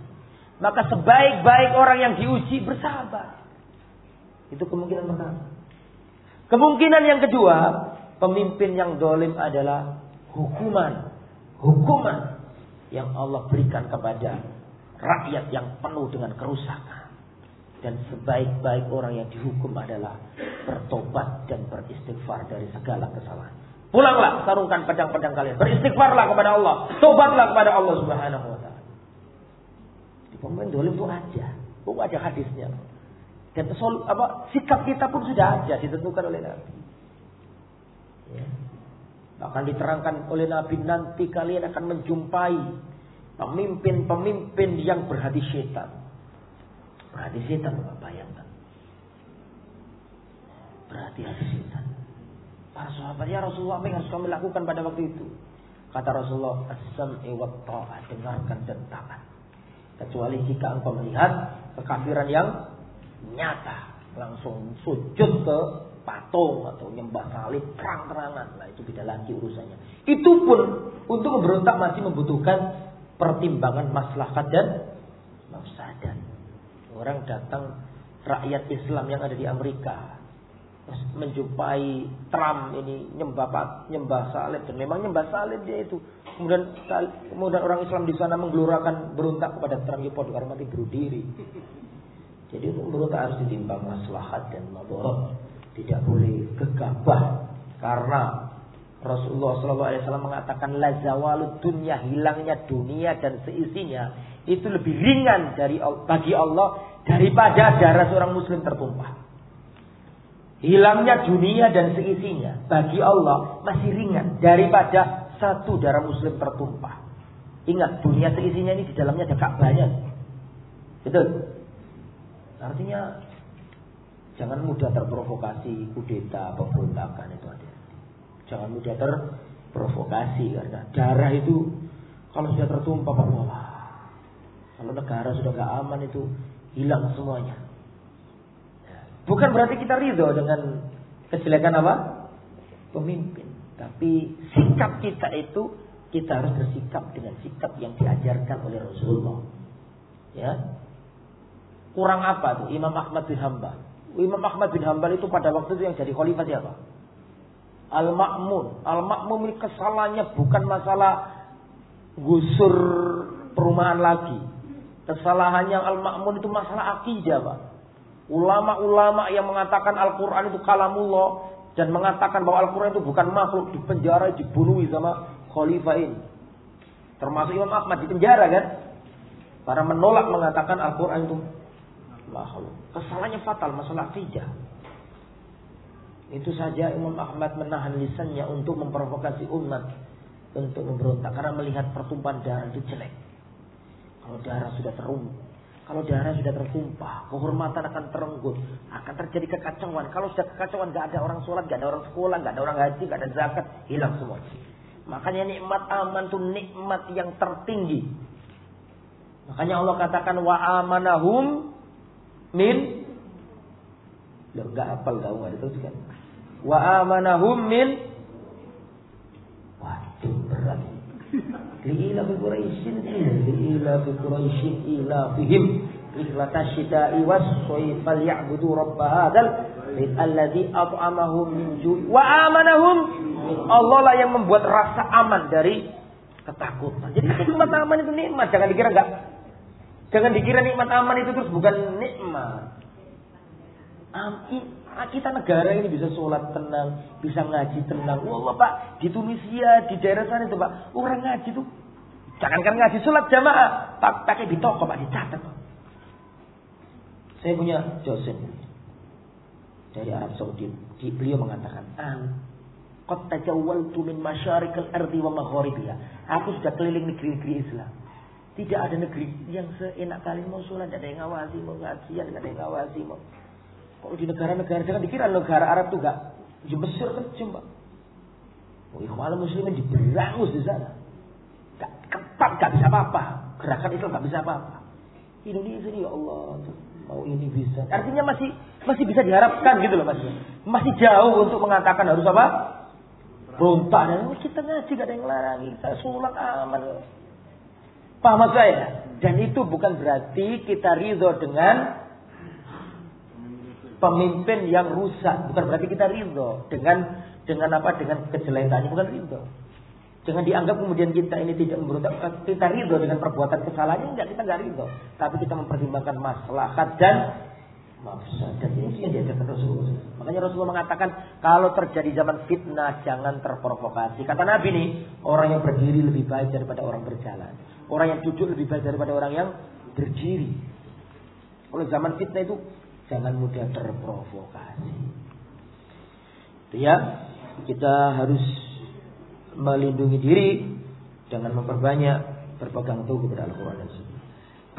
Maka sebaik-baik orang yang diuji bersabar. Itu kemungkinan pertama. Kemungkinan yang kedua, pemimpin yang dolim adalah hukuman. Hukuman yang Allah berikan kepada rakyat yang penuh dengan kerusakan. Dan sebaik-baik orang yang dihukum adalah bertobat dan beristighfar dari segala kesalahan. Pulanglah, sarungkan pedang-pedang kalian. Beristighfarlah kepada Allah. Tobatlah kepada Allah subhanahu wa ta'ala. Di pemimpin dolim itu ada. Oh, ada hadisnya. Dan sol, apa, sikap kita pun sudah ada ditentukan oleh Nabi. Ya. Bahkan diterangkan oleh Nabi nanti kalian akan menjumpai pemimpin-pemimpin yang berhati setan. Berhati setan, Bapak bayangkan. Berhati hati setan. Para sahabat, ya Rasulullah, apa yang harus kami lakukan pada waktu itu? Kata Rasulullah, as-sam'i wa ta'ah, dengarkan dan taat. Kecuali jika engkau melihat kekafiran yang nyata langsung sujud ke patung atau nyembah salib terang-terangan lah itu beda lagi urusannya itu pun untuk memberontak masih membutuhkan pertimbangan maslahat dan mafsadat orang datang rakyat Islam yang ada di Amerika menjumpai Trump ini nyembah nyembah salib dan memang nyembah salib dia itu. Kemudian kemudian orang Islam di sana menggelurakan berontak kepada Trump ya karena mati bunuh diri. Jadi menurut harus ditimbang maslahat dan madarat. Tidak boleh gegabah. Karena Rasulullah SAW mengatakan lazawalu dunia hilangnya dunia dan seisinya itu lebih ringan dari bagi Allah daripada darah seorang muslim tertumpah. Hilangnya dunia dan seisinya bagi Allah masih ringan daripada satu darah muslim tertumpah. Ingat dunia seisinya ini di dalamnya ada Ka'bahnya. Betul? Artinya jangan mudah terprovokasi kudeta pemberontakan itu ada. Jangan mudah terprovokasi karena darah itu kalau sudah tertumpah wah kalau negara sudah gak aman itu hilang semuanya. Bukan berarti kita ridho dengan kejelekan apa? Pemimpin. Tapi sikap kita itu kita harus bersikap dengan sikap yang diajarkan oleh Rasulullah. Ya, Kurang apa tuh Imam Ahmad bin Hambal? Imam Ahmad bin Hambal itu pada waktu itu yang jadi khalifah siapa? Al-Ma'mun. Al-Ma'mun ini kesalahannya bukan masalah gusur perumahan lagi. Kesalahannya Al-Ma'mun itu masalah akidah, Pak. Ulama-ulama yang mengatakan Al-Quran itu kalamullah dan mengatakan bahwa Al-Quran itu bukan makhluk di penjara dibunuh sama khalifah ini. Termasuk Imam Ahmad di penjara kan? Para menolak mengatakan Al-Quran itu makhluk. Kesalahannya fatal masalah akidah. Itu saja Imam Ahmad menahan lisannya untuk memprovokasi umat untuk memberontak karena melihat pertumpahan darah itu jelek. Kalau darah sudah terum, kalau darah sudah tertumpah, kehormatan akan terenggut, akan terjadi kekacauan. Kalau sudah kekacauan, gak ada orang sholat, gak ada orang sekolah, gak ada orang haji, gak ada zakat, hilang semua. Makanya nikmat aman itu nikmat yang tertinggi. Makanya Allah katakan wa amanahum min Loh, gak apal kamu ada terus kan? Wa amanahum min Waduh berat. Liila fi Quraisyin liila fi Quraisyin ila fihim ikhlata syita'i was fal ya'budu rabb hadzal alladhi at'amahum min ju' wa amanahum Allah lah yang membuat rasa aman dari ketakutan. Jadi nikmat aman itu nikmat, jangan dikira enggak Jangan dikira nikmat aman itu terus bukan nikmat. Kita negara ini bisa sholat tenang, bisa ngaji tenang. Wallah Pak, di Tunisia, di daerah sana itu Pak, orang ngaji tuh jangankan ngaji sholat jamaah, Pak pakai di toko Pak dicatat. Pak. Saya punya dosen dari Arab Saudi. Beliau mengatakan, "An qad tajawwaltu min masyarikal ardi wa magharibiha." Aku sudah keliling negeri-negeri Islam. Tidak ada negeri yang seenak kali mau sholat, ada yang ngawasi, mau ngajian, ada yang ngawasi, mau. Kalau di negara-negara, jangan dikira negara Arab tuh gak, di Mesir kan cuma. Oh, ikhwan muslimin diberangus di sana. Gak ketat, gak bisa apa-apa. Gerakan Islam gak bisa apa-apa. Indonesia ini ya Allah. Mau ini bisa. Artinya masih masih bisa diharapkan gitu loh Mas. Masih jauh untuk mengatakan harus apa? Berontak dan oh, kita ngaji gak ada yang larang, kita sholat aman. Paham saya? Dan itu bukan berarti kita ridho dengan pemimpin yang rusak. Bukan berarti kita ridho dengan dengan apa? Dengan kejelekannya bukan ridho. Jangan dianggap kemudian kita ini tidak memberontak. Kita ridho dengan perbuatan kesalahannya enggak kita enggak ridho. Tapi kita mempertimbangkan maslahat dan mafsadat ini yang diajarkan Rasulullah. Makanya Rasulullah mengatakan kalau terjadi zaman fitnah jangan terprovokasi. Kata Nabi nih orang yang berdiri lebih baik daripada orang berjalan. Orang yang duduk lebih baik daripada orang yang berdiri. Kalau zaman fitnah itu jangan mudah terprovokasi. Itu ya, kita harus melindungi diri dengan memperbanyak berpegang teguh kepada Al-Quran dan Sunnah.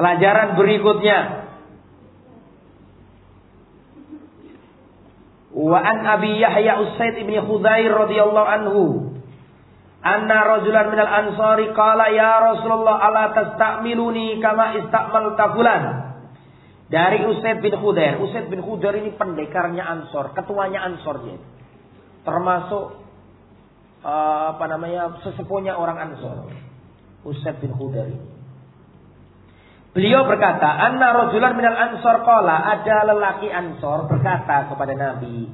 Pelajaran berikutnya. Wa an Abi Yahya Usaid ibn Khudair radhiyallahu anhu anna rajulan minal ansari qala ya Rasulullah ala tastamiluni kama istakmal tafulan dari Usaid bin Khudair. Usaid bin Khudair ini pendekarnya Ansor ketuanya Ansor dia. Termasuk uh, apa namanya sesepuhnya orang Ansor. Usaid bin Khudair Beliau berkata, "Anna rajulan minal ansor qala, ada lelaki ansor berkata kepada Nabi,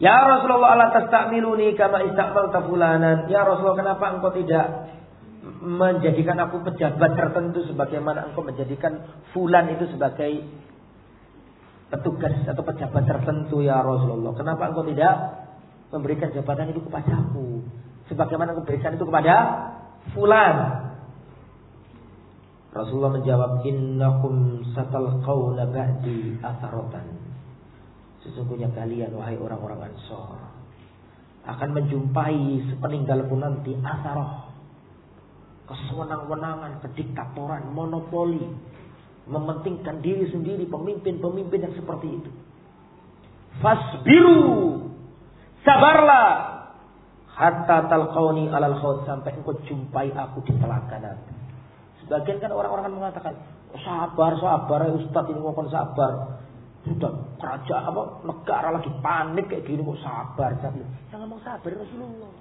Ya Rasulullah Allah tastakmiluni kama istakmal tafulanan. Ya Rasulullah kenapa engkau tidak menjadikan aku pejabat tertentu sebagaimana engkau menjadikan fulan itu sebagai petugas atau pejabat tertentu ya Rasulullah. Kenapa engkau tidak memberikan jabatan itu kepada aku? Sebagaimana engkau berikan itu kepada fulan. Rasulullah menjawab, Innakum satalqawna ba'di atharotan. Sesungguhnya kalian wahai orang-orang Ansor akan menjumpai sepeninggalku nanti asaroh kesewenang-wenangan, kediktatoran, monopoli, mementingkan diri sendiri, pemimpin-pemimpin yang seperti itu. Fasbiru, sabarlah, hatta talqauni alal khawt sampai engkau jumpai aku di telaga nanti. Sebagian kan orang-orang mengatakan, sabar, sabar, Ustaz ini ngomong sabar. Sudah kerajaan apa negara lagi panik kayak gini kok sabar jangan ngomong sabar Rasulullah.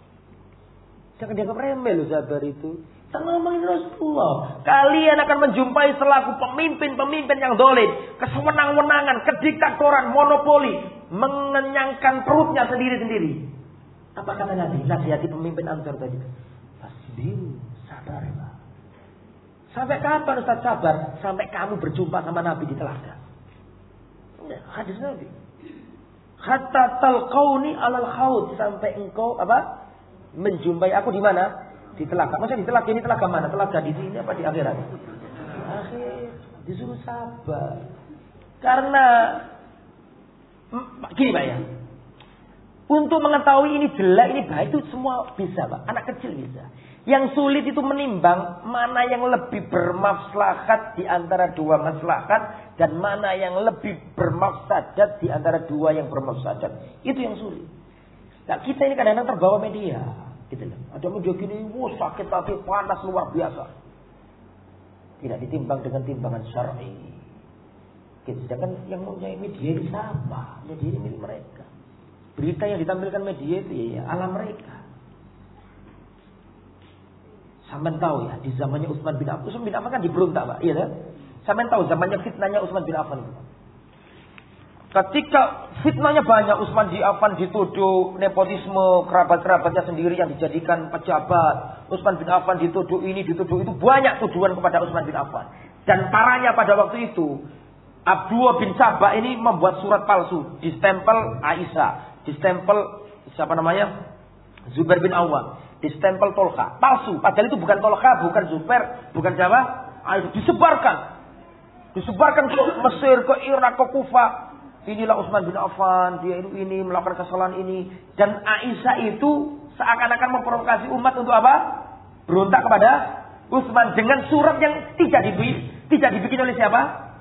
Jangan dianggap remeh loh sabar itu. Ngomongin Rasulullah. Kalian akan menjumpai selaku pemimpin-pemimpin yang dolim. Kesewenang-wenangan, kediktatoran, monopoli. Mengenyangkan perutnya sendiri-sendiri. Apa kata Nabi? Nasihati pemimpin Ansar tadi. Tasbih, sabar Sampai kapan Ustaz sabar? Sampai kamu berjumpa sama Nabi di telaga. Hadis Nabi. Hatta talqauni alal khawd sampai engkau apa? Menjumpai aku di mana? Di telaga. Maksudnya di telaga ini telaga mana? Telaga di sini apa di akhirat? Akhir disuruh sabar. Karena gini Pak ya. Untuk mengetahui ini jelek, ini baik itu semua bisa Pak. Anak kecil bisa. Yang sulit itu menimbang mana yang lebih bermaslahat di antara dua maslahat dan mana yang lebih bermafsadat di antara dua yang bermafsadat. Itu yang sulit. Nah, kita ini kadang-kadang terbawa media, gitu loh. Ada media gini, wah sakit tapi panas luar biasa. Tidak ditimbang dengan timbangan syar'i. Gitu. Sedangkan yang mempunyai media ini sama, media ini milik mereka. Berita yang ditampilkan media itu ya, ya ala mereka. Sampai tahu ya, di zamannya Utsman bin Affan. Utsman bin Affan kan diberontak, Pak. Iya kan? Sampai tahu zamannya fitnahnya Utsman bin Affan. Ketika fitnahnya banyak, Utsman bin Affan dituduh nepotisme kerabat-kerabatnya sendiri yang dijadikan pejabat. Utsman bin Affan dituduh ini, dituduh itu. Banyak tuduhan kepada Utsman bin Affan. Dan parahnya pada waktu itu, Abdullah bin Sabah ini membuat surat palsu. Distempel Aisyah. Distempel siapa namanya? Zubair bin Awam distempel Tolka. Palsu. Padahal itu bukan Tolka, bukan Zubair, bukan siapa? Ayo disebarkan. Disebarkan ke Mesir, ke Irak, ke Kufa. Inilah Utsman bin Affan, dia itu ini melakukan kesalahan ini. Dan Aisyah itu seakan-akan memprovokasi umat untuk apa? Berontak kepada Utsman dengan surat yang tidak dibikin, tidak dibikin oleh siapa?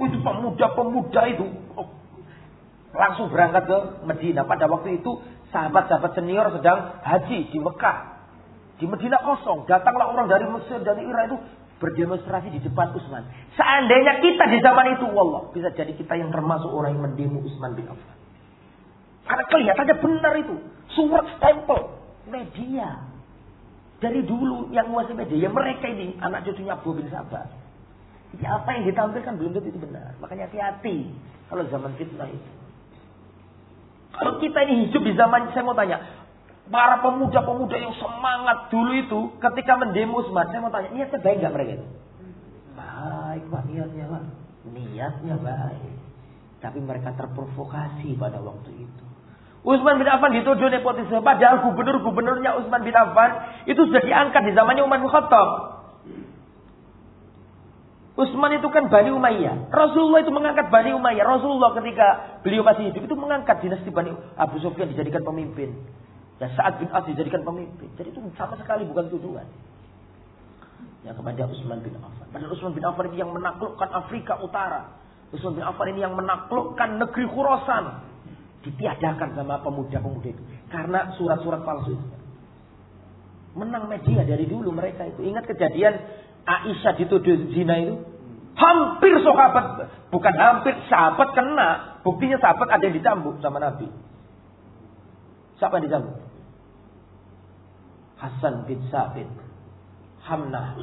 Itu pemuda-pemuda itu langsung berangkat ke Medina. Pada waktu itu Sahabat-sahabat senior sedang haji di Mekah. Di Medina kosong. Datanglah orang dari Mesir, dari Irak itu berdemonstrasi di depan Utsman. Seandainya kita di zaman itu, wallah, bisa jadi kita yang termasuk orang yang mendemo Utsman bin Affan. Karena kelihatannya benar itu. Surat stempel media. Dari dulu yang menguasai media, ya mereka ini anak cucunya Abu bin Sabah. Jadi apa yang ditampilkan belum tentu itu benar. Makanya hati-hati kalau zaman fitnah itu. Kalau kita ini hidup di zaman, saya mau tanya, para pemuda-pemuda yang semangat dulu itu ketika mendemo Usman, saya mau tanya, niatnya baik nggak mereka itu? Baik pak niatnya pak, niatnya baik. Tapi mereka terprovokasi pada waktu itu. Utsman bin Affan dituduh nepotisme. Padahal gubernur-gubernurnya Utsman bin Affan itu sudah diangkat di zamannya Umar bin Khattab. Utsman itu kan Bani Umayyah. Rasulullah itu mengangkat Bani Umayyah. Rasulullah ketika beliau masih hidup itu mengangkat dinasti Bani Abu Sufyan dijadikan pemimpin. Dan saat bin As dijadikan pemimpin. Jadi itu sama sekali bukan tuduhan. Yang kepada Utsman bin Affan. Padahal Utsman bin Affan ini yang menaklukkan Afrika Utara. Utsman bin Affan ini yang menaklukkan negeri Khurasan ditiadakan sama pemuda-pemuda itu karena surat-surat palsu itu. Menang media dari dulu mereka itu. Ingat kejadian Aisyah dituduh zina itu? Hampir sahabat, bukan hampir sahabat kena. Buktinya sahabat ada yang dicambuk sama Nabi. Siapa yang dicambuk? Hasan bin Sabit, Hamnah,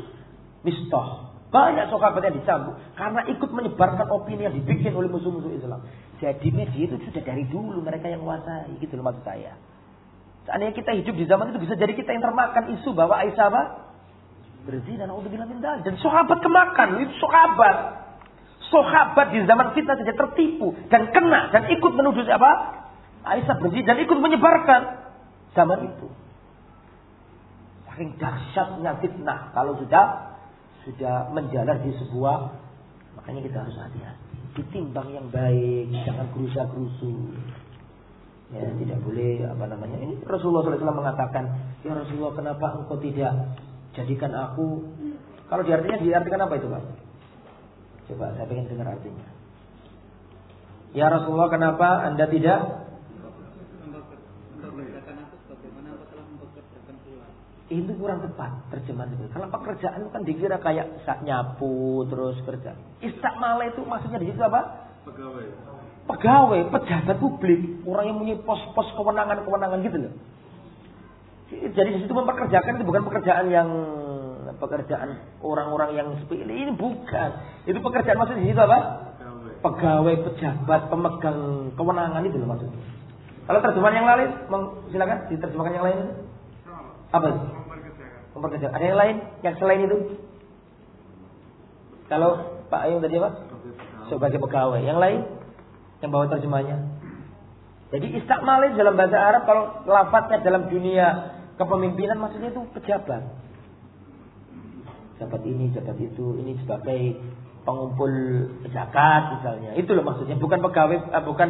Mistah. Banyak sahabat yang dicambuk karena ikut menyebarkan opini yang dibikin oleh musuh-musuh Islam. Jadi media itu sudah dari dulu mereka yang menguasai gitu loh maksud saya. Seandainya kita hidup di zaman itu bisa jadi kita yang termakan isu bahwa Aisyah apa? Berzina, naudzubillah min Dan sahabat kemakan, itu sahabat. Sahabat di zaman kita saja tertipu dan kena dan ikut menuduh siapa? Aisyah berzina dan ikut menyebarkan zaman itu. Saking dahsyatnya fitnah kalau sudah sudah menjalar di sebuah makanya kita harus hati-hati ditimbang yang baik, jangan gerusa gerusu. Ya, tidak boleh apa namanya. Ini Rasulullah SAW mengatakan, ya Rasulullah kenapa engkau tidak jadikan aku? Kalau diartinya diartikan apa itu pak? Coba saya ingin dengar artinya. Ya Rasulullah kenapa anda tidak itu kurang tepat terjemahan itu. Kalau pekerjaan itu kan dikira kayak nyapu terus kerja. Istakmala itu maksudnya di situ apa? Pegawai. Pegawai, pejabat publik, orang yang punya pos-pos kewenangan-kewenangan gitu loh. Jadi di situ mempekerjakan itu bukan pekerjaan yang pekerjaan orang-orang yang sepele ini bukan. Itu pekerjaan maksudnya di situ apa? Pegawai. Pegawai, pejabat, pemegang kewenangan itu loh maksudnya. Kalau terjemahan yang lain, silakan diterjemahkan yang lain. Apa itu? Memperkerjakan. Ada yang lain yang selain itu? Kalau Pak Ayung tadi apa? Sebagai pegawai. Yang lain? Yang bawa terjemahnya? Jadi istakmalin dalam bahasa Arab kalau lafadznya dalam dunia kepemimpinan maksudnya itu pejabat. Jabat ini, jabat itu, ini sebagai pengumpul zakat misalnya. Itu loh maksudnya, bukan pegawai, eh, bukan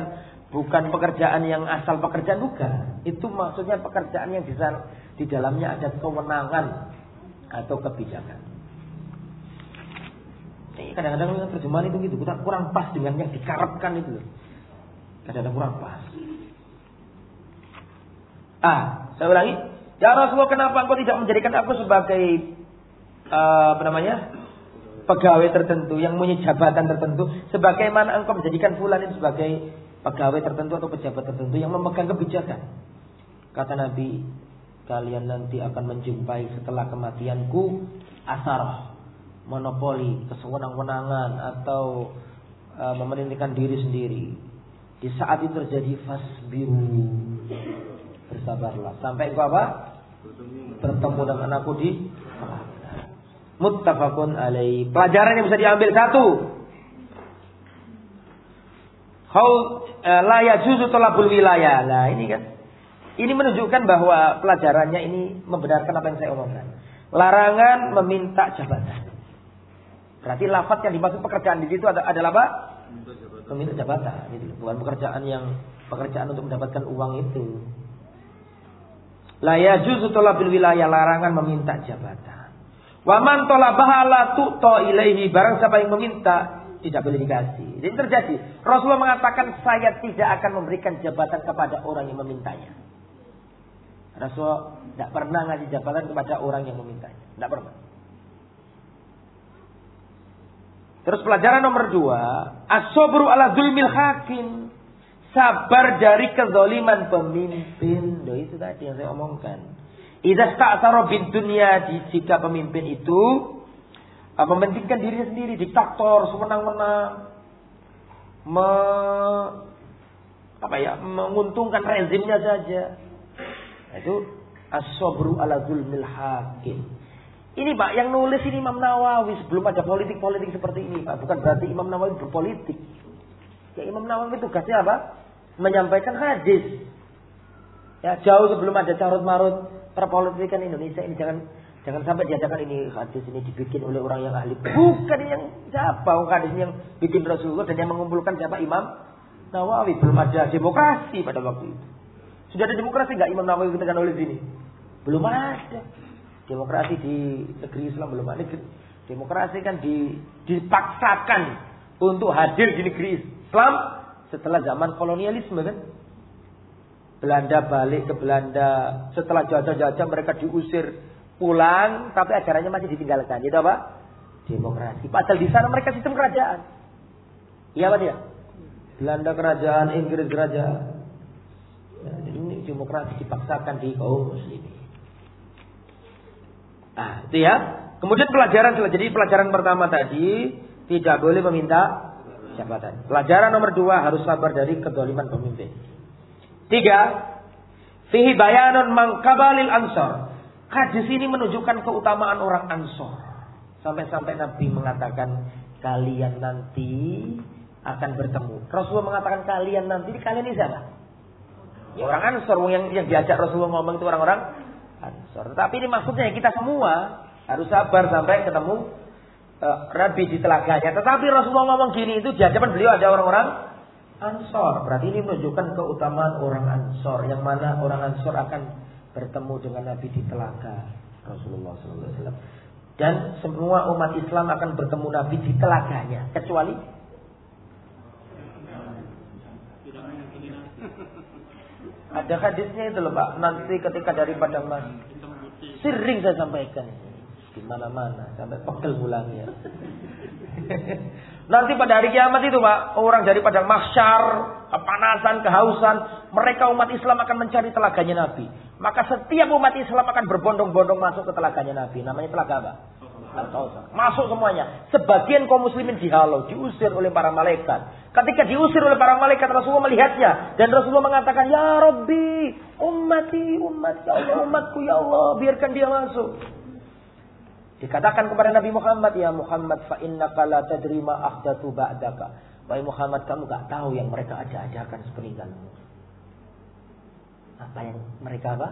bukan pekerjaan yang asal pekerjaan bukan. Itu maksudnya pekerjaan yang bisa di dalamnya ada kewenangan atau kebijakan. Ini kadang-kadang terjemahan itu gitu, kurang, pas dengan yang dikarepkan itu Kadang-kadang kurang pas. Ah, saya ulangi. Ya Rasulullah, kenapa engkau tidak menjadikan aku sebagai uh, apa namanya? pegawai tertentu yang punya jabatan tertentu sebagaimana engkau menjadikan fulan sebagai pegawai tertentu atau pejabat tertentu yang memegang kebijakan. Kata Nabi, kalian nanti akan menjumpai setelah kematianku asar monopoli kesewenang-wenangan atau uh, memerintahkan diri sendiri. Di saat itu terjadi fasbiru. Bersabarlah. Sampai gua apa? Bertemu dengan aku di muttafaqun alaih. Pelajaran yang bisa diambil satu Kau uh, la yajuzu talabul wilayah. Nah, ini kan ini menunjukkan bahwa pelajarannya ini membenarkan apa yang saya omongkan. Larangan meminta jabatan. Berarti lafaz yang dimaksud pekerjaan di situ adalah apa? Meminta jabatan. Gitu. Bukan pekerjaan yang pekerjaan untuk mendapatkan uang itu. La yajuzu talabil wilayah larangan meminta jabatan. Wa man talabaha la tu'ta ilaihi barang siapa yang meminta tidak boleh dikasih. Jadi terjadi. Rasulullah mengatakan saya tidak akan memberikan jabatan kepada orang yang memintanya. Rasul tidak pernah ngasih jabatan kepada orang yang memintanya. Tidak pernah. Terus pelajaran nomor dua, asobru ala zulmil hakim. Sabar dari kezoliman pemimpin. Loh, itu tadi yang saya omongkan. Idza sta'sara bid jika pemimpin itu mementingkan dirinya sendiri, diktator, semenang-menang, me, ya, menguntungkan rezimnya saja. Itu as-sabru ala zulmil hakim. Ini Pak, yang nulis ini Imam Nawawi sebelum ada politik-politik seperti ini Pak. Bukan berarti Imam Nawawi berpolitik. Ya Imam Nawawi tugasnya apa? Menyampaikan hadis. Ya jauh sebelum ada carut marut perpolitikan Indonesia ini jangan jangan sampai diadakan ini hadis ini dibikin oleh orang yang ahli. Bukan yang siapa hadis yang bikin Rasulullah dan yang mengumpulkan siapa Imam Nawawi. Belum ada demokrasi pada waktu itu. Sudah ada demokrasi nggak Imam Nawawi kita oleh sini? Belum ada. Demokrasi di negeri Islam belum ada. Demokrasi kan di, dipaksakan untuk hadir di negeri Islam setelah zaman kolonialisme kan. Belanda balik ke Belanda setelah jajah-jajah mereka diusir pulang tapi acaranya masih ditinggalkan. Itu apa? Demokrasi. Padahal di sana mereka sistem kerajaan. Iya apa dia? Belanda kerajaan, Inggris kerajaan. Ya, ini demokrasi dipaksakan di kaum muslimin. Nah, itu ya. Kemudian pelajaran jadi pelajaran pertama tadi tidak boleh meminta jabatan. Pelajaran nomor dua harus sabar dari kedoliman pemimpin. Tiga, fihi bayanun mangkabalil ansor. Hadis ini menunjukkan keutamaan orang ansor. Sampai-sampai Nabi mengatakan kalian nanti akan bertemu. Rasulullah mengatakan kalian nanti, kalian ini siapa? Ya, orang ansor yang, yang diajak Rasulullah ngomong itu orang-orang Ansor. Tetapi ini maksudnya kita semua harus sabar sampai ketemu uh, Rabi di telaganya. Tetapi Rasulullah ngomong gini itu di hadapan beliau ada orang-orang Ansor. Berarti ini menunjukkan keutamaan orang Ansor. Yang mana orang Ansor akan bertemu dengan Nabi di telaga Rasulullah SAW. Dan semua umat Islam akan bertemu Nabi di telaganya. Kecuali Ada hadisnya itu loh Pak. Nanti ketika dari padang mas. Sering saya sampaikan. Di mana-mana. Sampai pegel mulanya. Nanti pada hari kiamat itu Pak. Orang dari padang mahsyar. Kepanasan, kehausan. Mereka umat Islam akan mencari telaganya Nabi. Maka setiap umat Islam akan berbondong-bondong masuk ke telaganya Nabi. Namanya telaga apa? Masuk semuanya. Sebagian kaum muslimin dihalau, diusir oleh para malaikat. Ketika diusir oleh para malaikat, Rasulullah melihatnya. Dan Rasulullah mengatakan, Ya Rabbi, ummati, umat, ya Allah, umatku, ya Allah, biarkan dia masuk. Dikatakan kepada Nabi Muhammad, Ya Muhammad, fa innaka la tadri ma akhdatu ba'daka. Wahai Muhammad, kamu gak tahu yang mereka aja-ajakan sepeninggalmu. Apa yang mereka apa?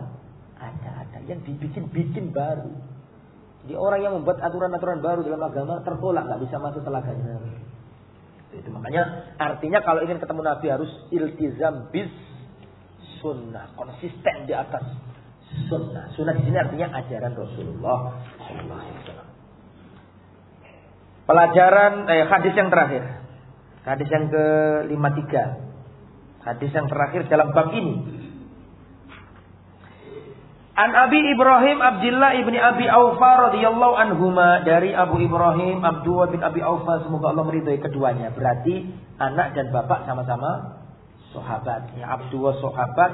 Ada-ada. Yang dibikin-bikin baru. Jadi orang yang membuat aturan-aturan baru dalam agama tertolak, nggak bisa masuk telaganya. Itu makanya artinya kalau ingin ketemu Nabi harus iltizam bis sunnah, konsisten di atas sunnah. Sunnah di sini artinya ajaran Rasulullah Pelajaran eh, hadis yang terakhir. Hadis yang ke-53. Hadis yang terakhir dalam bab ini. An Abi Ibrahim Abdullah ibni Abi Aufa radhiyallahu anhuma dari Abu Ibrahim Abdullah bin Abi Aufa semoga Allah meridhai keduanya. Berarti anak dan bapak sama-sama sahabat. Ya Abdullah sahabat,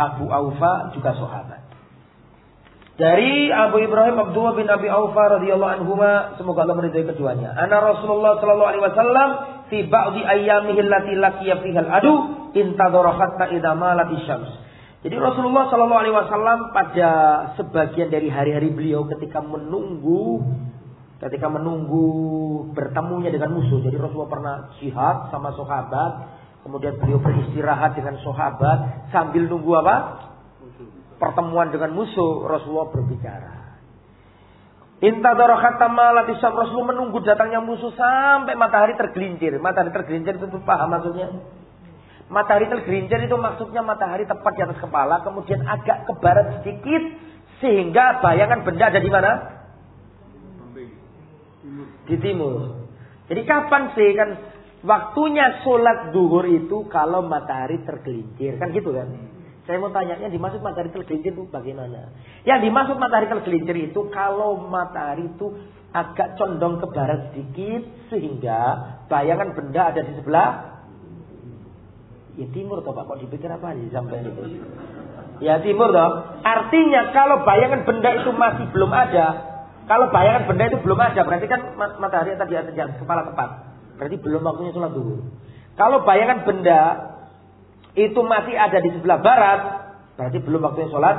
Abu Aufa juga sahabat. Dari Abu Ibrahim Abdullah bin Abi Aufa radhiyallahu anhuma semoga Allah meridhai keduanya. Ana Rasulullah sallallahu alaihi wasallam fi ba'di ayyamihi allati laqiya fiha al-adu intadhara hatta idza malat syams jadi Rasulullah Shallallahu Alaihi Wasallam pada sebagian dari hari-hari beliau ketika menunggu, ketika menunggu bertemunya dengan musuh. Jadi Rasulullah pernah jihad sama sahabat, kemudian beliau beristirahat dengan sahabat sambil nunggu apa? Pertemuan dengan musuh. Rasulullah berbicara. Intadara khatama latisam Rasulullah menunggu datangnya musuh sampai matahari tergelincir. Matahari tergelincir itu paham maksudnya? Matahari tergelincir itu maksudnya matahari tepat di atas kepala, kemudian agak ke barat sedikit, sehingga bayangan benda ada di mana? Di timur. Jadi kapan sih kan waktunya sholat duhur itu kalau matahari tergelincir. Kan gitu kan? Saya mau tanya, yang dimaksud matahari tergelincir itu bagaimana? Yang dimaksud matahari tergelincir itu kalau matahari itu agak condong ke barat sedikit sehingga bayangan benda ada di sebelah ya timur toh Pak. Kok dipikir apa sih sampai itu ya timur toh. Artinya kalau bayangan benda itu masih belum ada kalau bayangan benda itu belum ada berarti kan matahari tadi ada di kepala tepat berarti belum waktunya sholat dulu kalau bayangan benda itu masih ada di sebelah barat, berarti belum waktunya sholat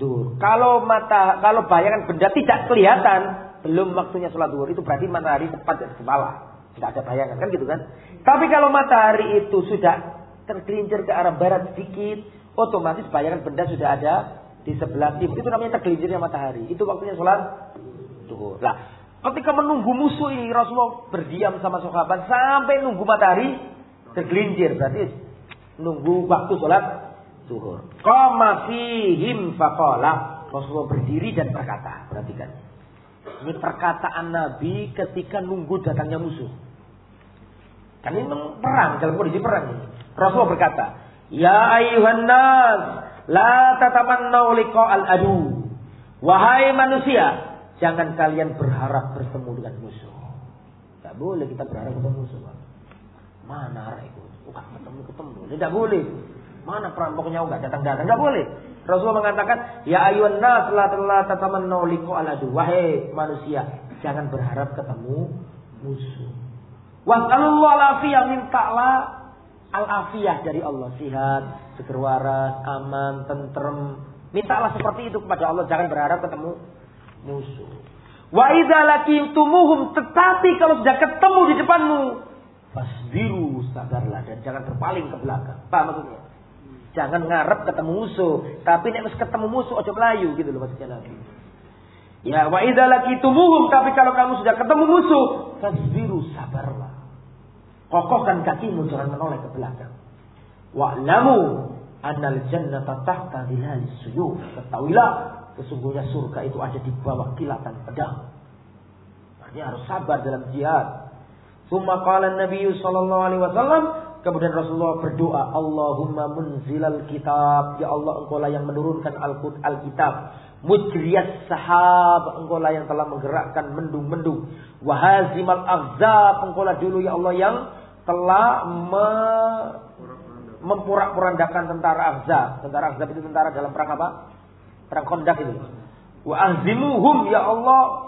duhur. Kalau mata, kalau bayangan benda tidak kelihatan, belum waktunya sholat duhur. Itu berarti matahari tepat di kepala. Tidak ada bayangan kan gitu kan? Tapi kalau matahari itu sudah tergelincir ke arah barat sedikit, otomatis bayangan benda sudah ada di sebelah timur. Itu namanya tergelincirnya matahari. Itu waktunya sholat duhur. Nah, ketika menunggu musuh ini Rasulullah berdiam sama sahabat sampai nunggu matahari tergelincir. Berarti nunggu waktu sholat zuhur. Qama fihim faqala. Rasulullah berdiri dan berkata, perhatikan. Ini perkataan Nabi ketika nunggu datangnya musuh. Kan ini perang, dalam kondisi perang. Rasulullah berkata, Ya ayuhan nas, la tatamannau al adu. Wahai manusia, jangan kalian berharap bertemu dengan musuh. Tidak boleh kita berharap bertemu musuh. Mana itu? Bukan ketemu-ketemu. Tidak boleh. Mana perampoknya enggak datang-datang. Tidak boleh. Rasulullah mengatakan, Ya ayuan nas la tatamannu liqa'al aladu. Wahai manusia, jangan berharap ketemu musuh. Was'alullah al-afiyah mintalah al-afiyah dari Allah. Sihat, seger waras, aman, tentrem. Mintalah seperti itu kepada Allah. Jangan berharap ketemu musuh. Wa idza laqitumuhum tetapi kalau sudah ketemu di depanmu Fasbiru sabarlah dan jangan terpaling ke belakang. Apa maksudnya? Jangan ngarep ketemu musuh, tapi nek ketemu musuh ojo melayu gitu loh maksudnya Nabi. Ya wa idza laqitumuhum tapi kalau kamu sudah ketemu musuh, fasbiru sabarlah. Kokohkan kakimu jangan menoleh ke belakang. Wa'lamu annal jannata tahta dhilalis suyuf. Ketahuilah sesungguhnya surga itu ada di bawah kilatan pedang. Artinya harus sabar dalam jihad. Summa qala Nabi sallallahu alaihi wasallam Kemudian Rasulullah berdoa, Allahumma munzilal kitab. Ya Allah, engkau lah yang menurunkan Al-Kitab. Mujriyat sahab. Engkau lah yang telah menggerakkan mendung-mendung. Wahazimal ahzab. Engkau lah dulu ya Allah yang telah me memporak-porandakan tentara Ahzab. Tentara Ahzab itu tentara dalam perang apa? Perang kondak itu. Wa ahzimuhum ya Allah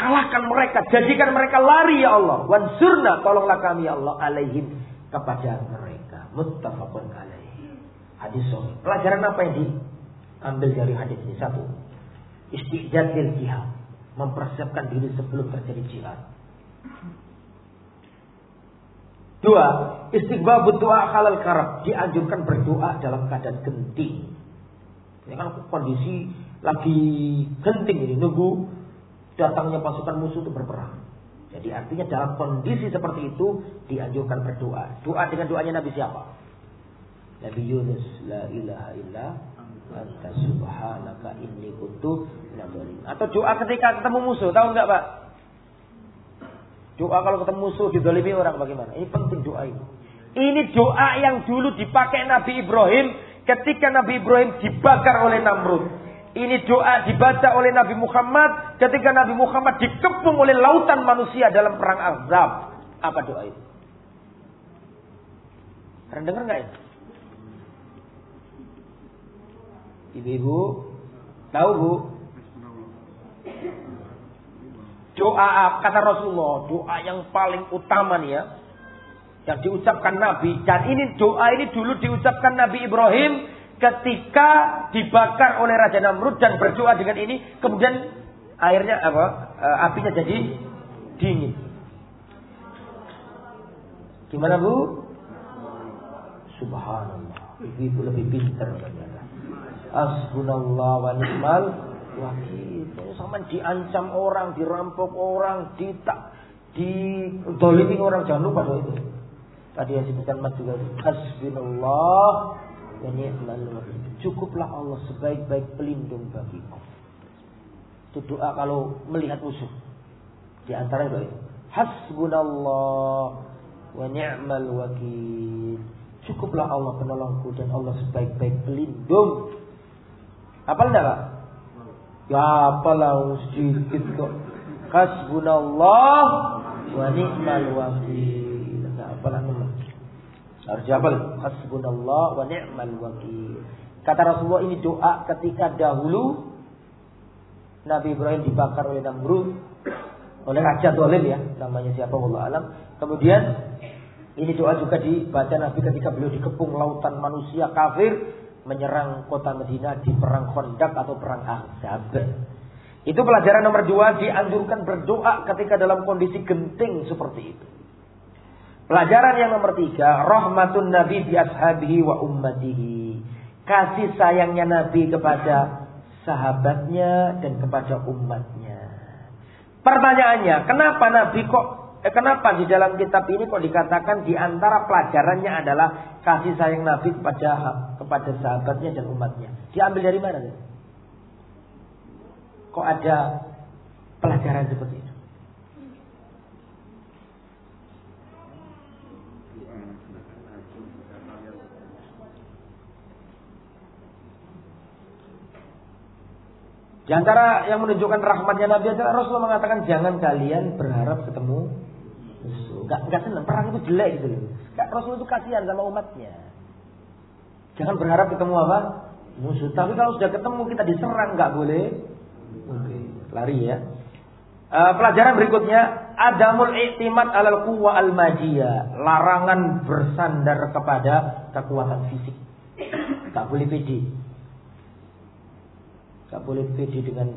Kalahkan mereka, jadikan mereka lari ya Allah. Wansurna, tolonglah kami ya Allah alaihim kepada mereka. Muttafaqun alaihi. Hadis sahih. Pelajaran apa yang diambil dari hadis ini? Satu. Istijadil jihad. Mempersiapkan diri sebelum terjadi jihad. Dua, istighfar berdoa halal karab. Dianjurkan berdoa dalam keadaan genting. Ini kan kondisi lagi genting ini. Nunggu datangnya pasukan musuh itu berperang. Jadi artinya dalam kondisi seperti itu dianjurkan berdoa. Doa dengan doanya Nabi siapa? Nabi Yunus la ilaha illa anta subhanaka inni kuntu Atau doa ketika ketemu musuh, tahu enggak, Pak? Doa kalau ketemu musuh didolimi orang bagaimana? Ini penting doa ini. Ini doa yang dulu dipakai Nabi Ibrahim ketika Nabi Ibrahim dibakar oleh Namrud. Ini doa dibaca oleh Nabi Muhammad ketika Nabi Muhammad dikepung oleh lautan manusia dalam perang Azab. Apa doa itu? Kalian dengar nggak ya? Ibu-ibu, tahu bu? Doa kata Rasulullah, doa yang paling utama nih ya, yang diucapkan Nabi. Dan ini doa ini dulu diucapkan Nabi Ibrahim ketika dibakar oleh Raja Namrud dan berdoa dengan ini, kemudian airnya apa? E, apinya jadi dingin. Gimana bu? Subhanallah. Ibu lebih pintar. Asbunallah wa ni'mal wakil. Sama diancam orang, dirampok orang, ditak, didolimi orang. Jangan lupa itu. Tadi yang disebutkan Mas juga. Hasbunallah Cukuplah Allah sebaik-baik pelindung bagiku. Itu doa kalau melihat musuh. Di antara itu. Hasbunallah wa ni'mal wakil. Cukuplah Allah penolongku dan Allah sebaik-baik pelindung. Apa enggak Pak? Ya apalah sedikit kok. Hasbunallah wa ni'mal wakil. Jabal. Hasbunallah wa ni'mal wakil. Kata Rasulullah ini doa ketika dahulu Nabi Ibrahim dibakar oleh Namrud oleh Raja Dolim ya namanya siapa Allah alam. Kemudian ini doa juga dibaca Nabi ketika beliau dikepung lautan manusia kafir menyerang kota Medina di perang Khandaq atau perang Ahzab. Itu pelajaran nomor dua dianjurkan berdoa ketika dalam kondisi genting seperti itu. Pelajaran yang nomor tiga, rahmatun Nabi bi ashabihi wa ummatihi. Kasih sayangnya Nabi kepada sahabatnya dan kepada umatnya. Pertanyaannya, kenapa Nabi kok eh, kenapa di dalam kitab ini kok dikatakan di antara pelajarannya adalah kasih sayang Nabi kepada kepada sahabatnya dan umatnya? Diambil dari mana? Kok ada pelajaran seperti itu? Di antara yang menunjukkan rahmatnya Nabi adalah Rasulullah mengatakan jangan kalian berharap ketemu musuh. Gak, gak senang. Perang itu jelek gitu loh. Gak, Rasulullah itu kasihan sama umatnya. Jangan berharap ketemu apa? Musuh. Tapi kalau sudah ketemu kita diserang nggak boleh. Oke, lari ya. Uh, pelajaran berikutnya adamul i'timad alal quwwa al majiyah. Larangan bersandar kepada kekuatan fisik. Tak boleh pede. Gak boleh pede dengan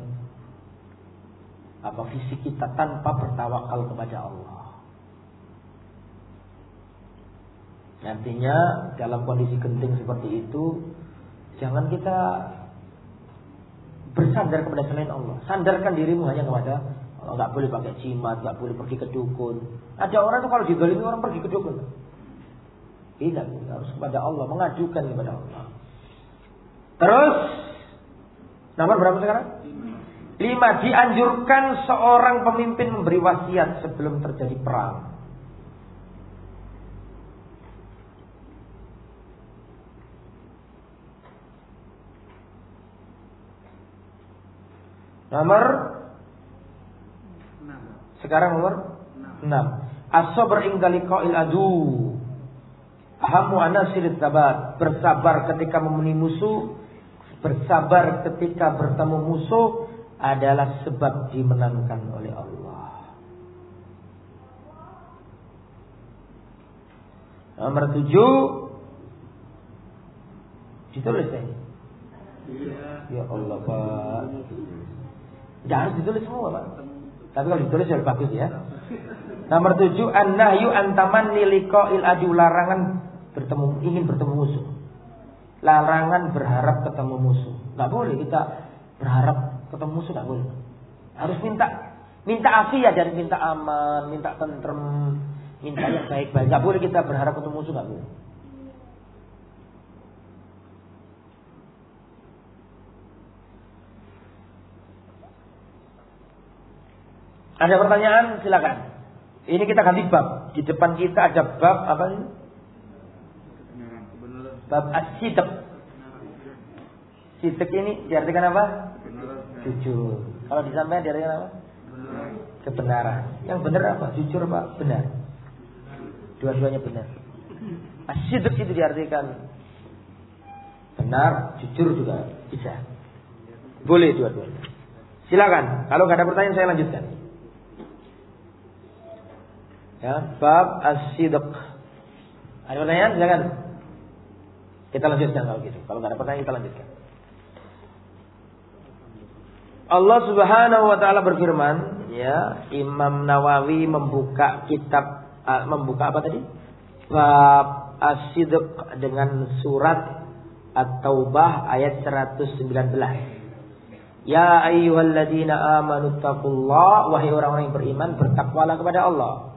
apa fisik kita tanpa bertawakal kepada Allah. Nantinya dalam kondisi genting seperti itu jangan kita bersandar kepada selain Allah. Sandarkan dirimu hanya kepada Allah. Gak boleh pakai cimat, gak boleh pergi ke dukun. Ada orang tuh kalau didolimi orang pergi ke dukun. Tidak, harus kepada Allah, mengajukan kepada Allah. Terus Nomor berapa sekarang? Lima. Dianjurkan seorang pemimpin memberi wasiat sebelum terjadi perang. Nomor sekarang nomor enam. As-sabr inda liqa'il adu. Hamu anasir tabat. Bersabar ketika memenuhi musuh Bersabar ketika bertemu musuh adalah sebab dimenangkan oleh Allah. Nomor tujuh ditulis ya. Ya Allah Pak. Jangan ditulis semua Pak. Tapi kalau ditulis ya bagus ya. Nomor tujuh an-nahyu antaman liqa'il adu larangan bertemu ingin bertemu musuh larangan berharap ketemu musuh. Gak boleh kita berharap ketemu musuh, gak boleh. Harus minta minta afiat dan minta aman, minta tentrem, minta yang baik-baik. Gak boleh kita berharap ketemu musuh, gak boleh. Ada pertanyaan? Silakan. Ini kita ganti bab. Di depan kita ada bab apa ini? Bab as-sidq. Sidq ini diartikan apa? Jujur. Kalau disampaikan diartikan apa? Kebenaran. Yang benar apa? Jujur apa? Benar. Dua-duanya benar. As-sidq itu diartikan benar, jujur juga bisa. Boleh dua-duanya. Silakan. Kalau nggak ada pertanyaan saya lanjutkan. Ya, bab as-sidq. Ada pertanyaan? Silakan. Kita lanjutkan kalau gitu. Kalau nggak ada pertanyaan kita lanjutkan. Allah Subhanahu wa taala berfirman, ya, Imam Nawawi membuka kitab uh, membuka apa tadi? Bab as dengan surat At-Taubah ayat 119. Ya ayyuhalladzina amanu taqullah wahai orang-orang yang beriman bertakwalah kepada Allah.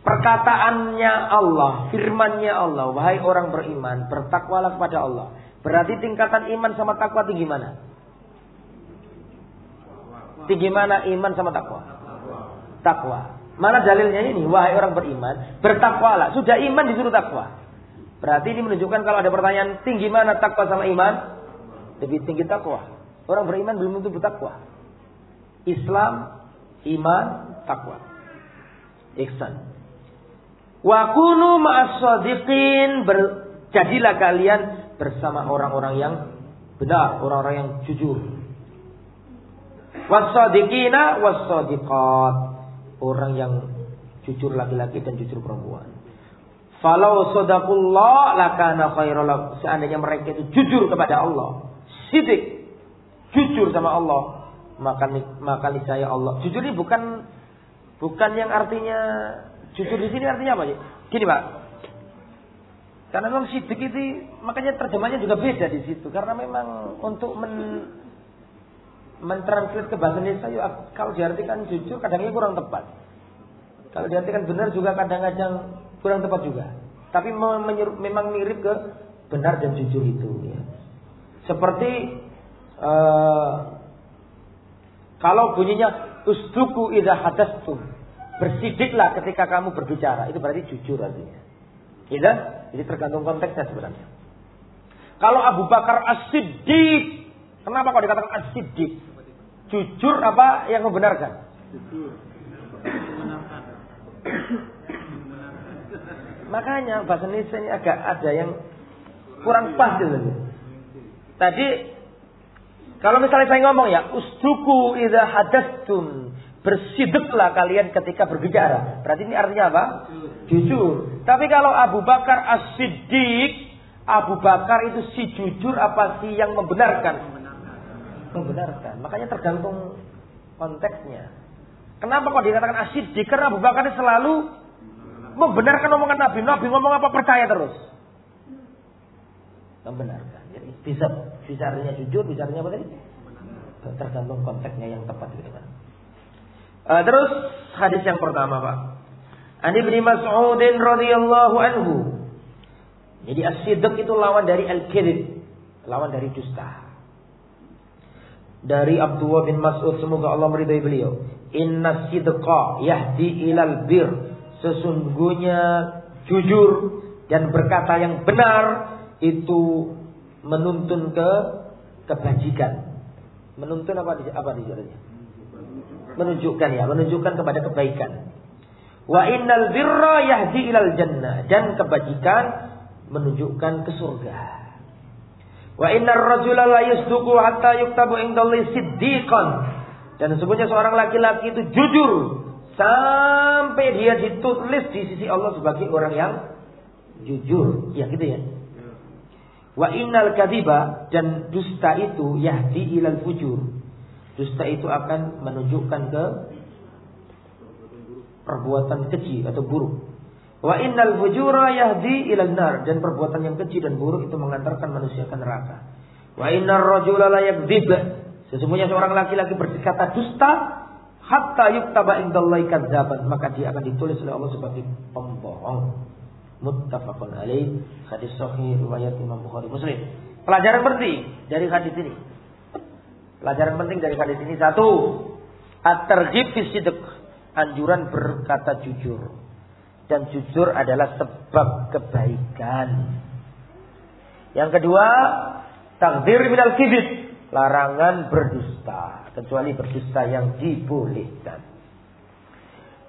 Perkataannya Allah, firmannya Allah, wahai orang beriman, bertakwalah kepada Allah. Berarti tingkatan iman sama takwa tinggi mana? Tinggi mana iman sama takwa? Takwa. Mana dalilnya ini? Wahai orang beriman, bertakwalah. Sudah iman disuruh takwa. Berarti ini menunjukkan kalau ada pertanyaan tinggi mana takwa sama iman? Lebih tinggi takwa. Orang beriman belum tentu bertakwa. Islam, iman, takwa. Ihsan. Wa kunu ma'as berjadilah kalian bersama orang-orang yang benar, orang-orang yang jujur. Wasadiqina wasadiqat. Orang yang jujur laki-laki dan jujur perempuan. Falau sodakullah lakana khairul Seandainya mereka itu jujur kepada Allah. Sidik. Jujur sama Allah. Maka maka saya Allah. Jujur ini bukan bukan yang artinya jujur di sini artinya apa sih? Gini Pak. Karena memang sidik itu makanya terjemahnya juga beda di situ karena memang untuk men mentranslate ke bahasa Indonesia yuk, kalau diartikan jujur kadangnya kurang tepat. Kalau diartikan benar juga kadang-kadang kurang tepat juga. Tapi memang mirip ke benar dan jujur itu. Ya. Seperti uh, kalau bunyinya usduku idha hadastum. Bersidiklah ketika kamu berbicara. Itu berarti jujur artinya. Ya, jadi tergantung konteksnya sebenarnya. Kalau Abu Bakar As-Siddiq, kenapa kok dikatakan As-Siddiq? Jujur apa yang membenarkan? Makanya bahasa Indonesia ini agak ada yang kurang pas gitu. Tadi kalau misalnya saya ngomong ya, usduku idza hadastum. Bersidiklah kalian ketika berbicara. Berarti ini artinya apa? Jujur. Tapi kalau Abu Bakar As-Siddiq, Abu Bakar itu si jujur apa si yang membenarkan? membenarkan. Makanya tergantung konteksnya. Kenapa kok dikatakan asid? Karena Abu Bakar selalu membenarkan omongan Nabi. Nabi ngomong apa percaya terus. Membenarkan. Jadi bisa artinya jujur, bisa artinya apa tadi? Tergantung konteksnya yang tepat gitu kan. Uh, terus hadis yang pertama Pak. Ani bin Mas'udin radhiyallahu anhu. Jadi as itu lawan dari al-kadzib, lawan dari dusta dari Abdullah bin Mas'ud semoga Allah meridai beliau. Inna sidqa yahdi ilal bir. Sesungguhnya jujur dan berkata yang benar itu menuntun ke kebajikan. Menuntun apa apa di Menunjukkan ya, menunjukkan kepada kebaikan. Wa innal birra yahdi ilal jannah dan kebajikan menunjukkan ke surga. Wa innar rajula la yasduqu hatta yuktabu indallahi siddiqan. Dan sesungguhnya seorang laki-laki itu jujur sampai dia ditulis di sisi Allah sebagai orang yang jujur. Ya gitu ya. Wa innal kadiba dan dusta itu yahdi ilal fujur. Dusta itu akan menunjukkan ke perbuatan keji atau buruk. Wa innal fujura yahdi ilal nar dan perbuatan yang keji dan buruk itu mengantarkan manusia ke neraka. Wa innar rajula la yakdzib. Sesungguhnya seorang laki-laki berkata dusta hatta yuktaba indallahi kadzaban, maka dia akan ditulis oleh Allah sebagai pembohong. Muttafaqun alaih. Hadis sahih riwayat Imam Bukhari Muslim. Pelajaran penting dari hadis ini. Pelajaran penting dari hadis ini satu, at-targhib Anjuran berkata jujur dan jujur adalah sebab kebaikan. Yang kedua, takdir minal kibit, larangan berdusta, kecuali berdusta yang dibolehkan.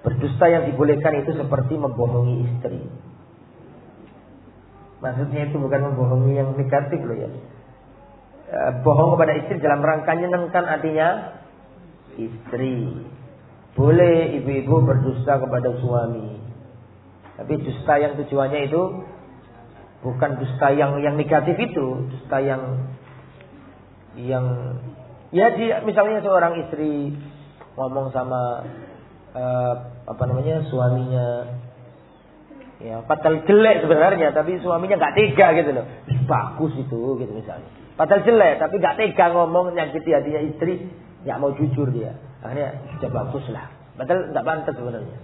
Berdusta yang dibolehkan itu seperti membohongi istri. Maksudnya itu bukan membohongi yang negatif loh ya. E, bohong kepada istri dalam rangka nyenengkan artinya istri. Boleh ibu-ibu berdusta kepada suami. Tapi dusta yang tujuannya itu bukan dusta yang yang negatif itu, dusta yang yang ya di misalnya seorang istri ngomong sama uh, apa namanya suaminya. Ya padahal jelek sebenarnya tapi suaminya nggak tega gitu loh. Bagus itu gitu misalnya padahal jelek tapi nggak tega ngomong nyakiti hatinya istri nggak mau jujur dia akhirnya sudah bagus lah padahal nggak pantas sebenarnya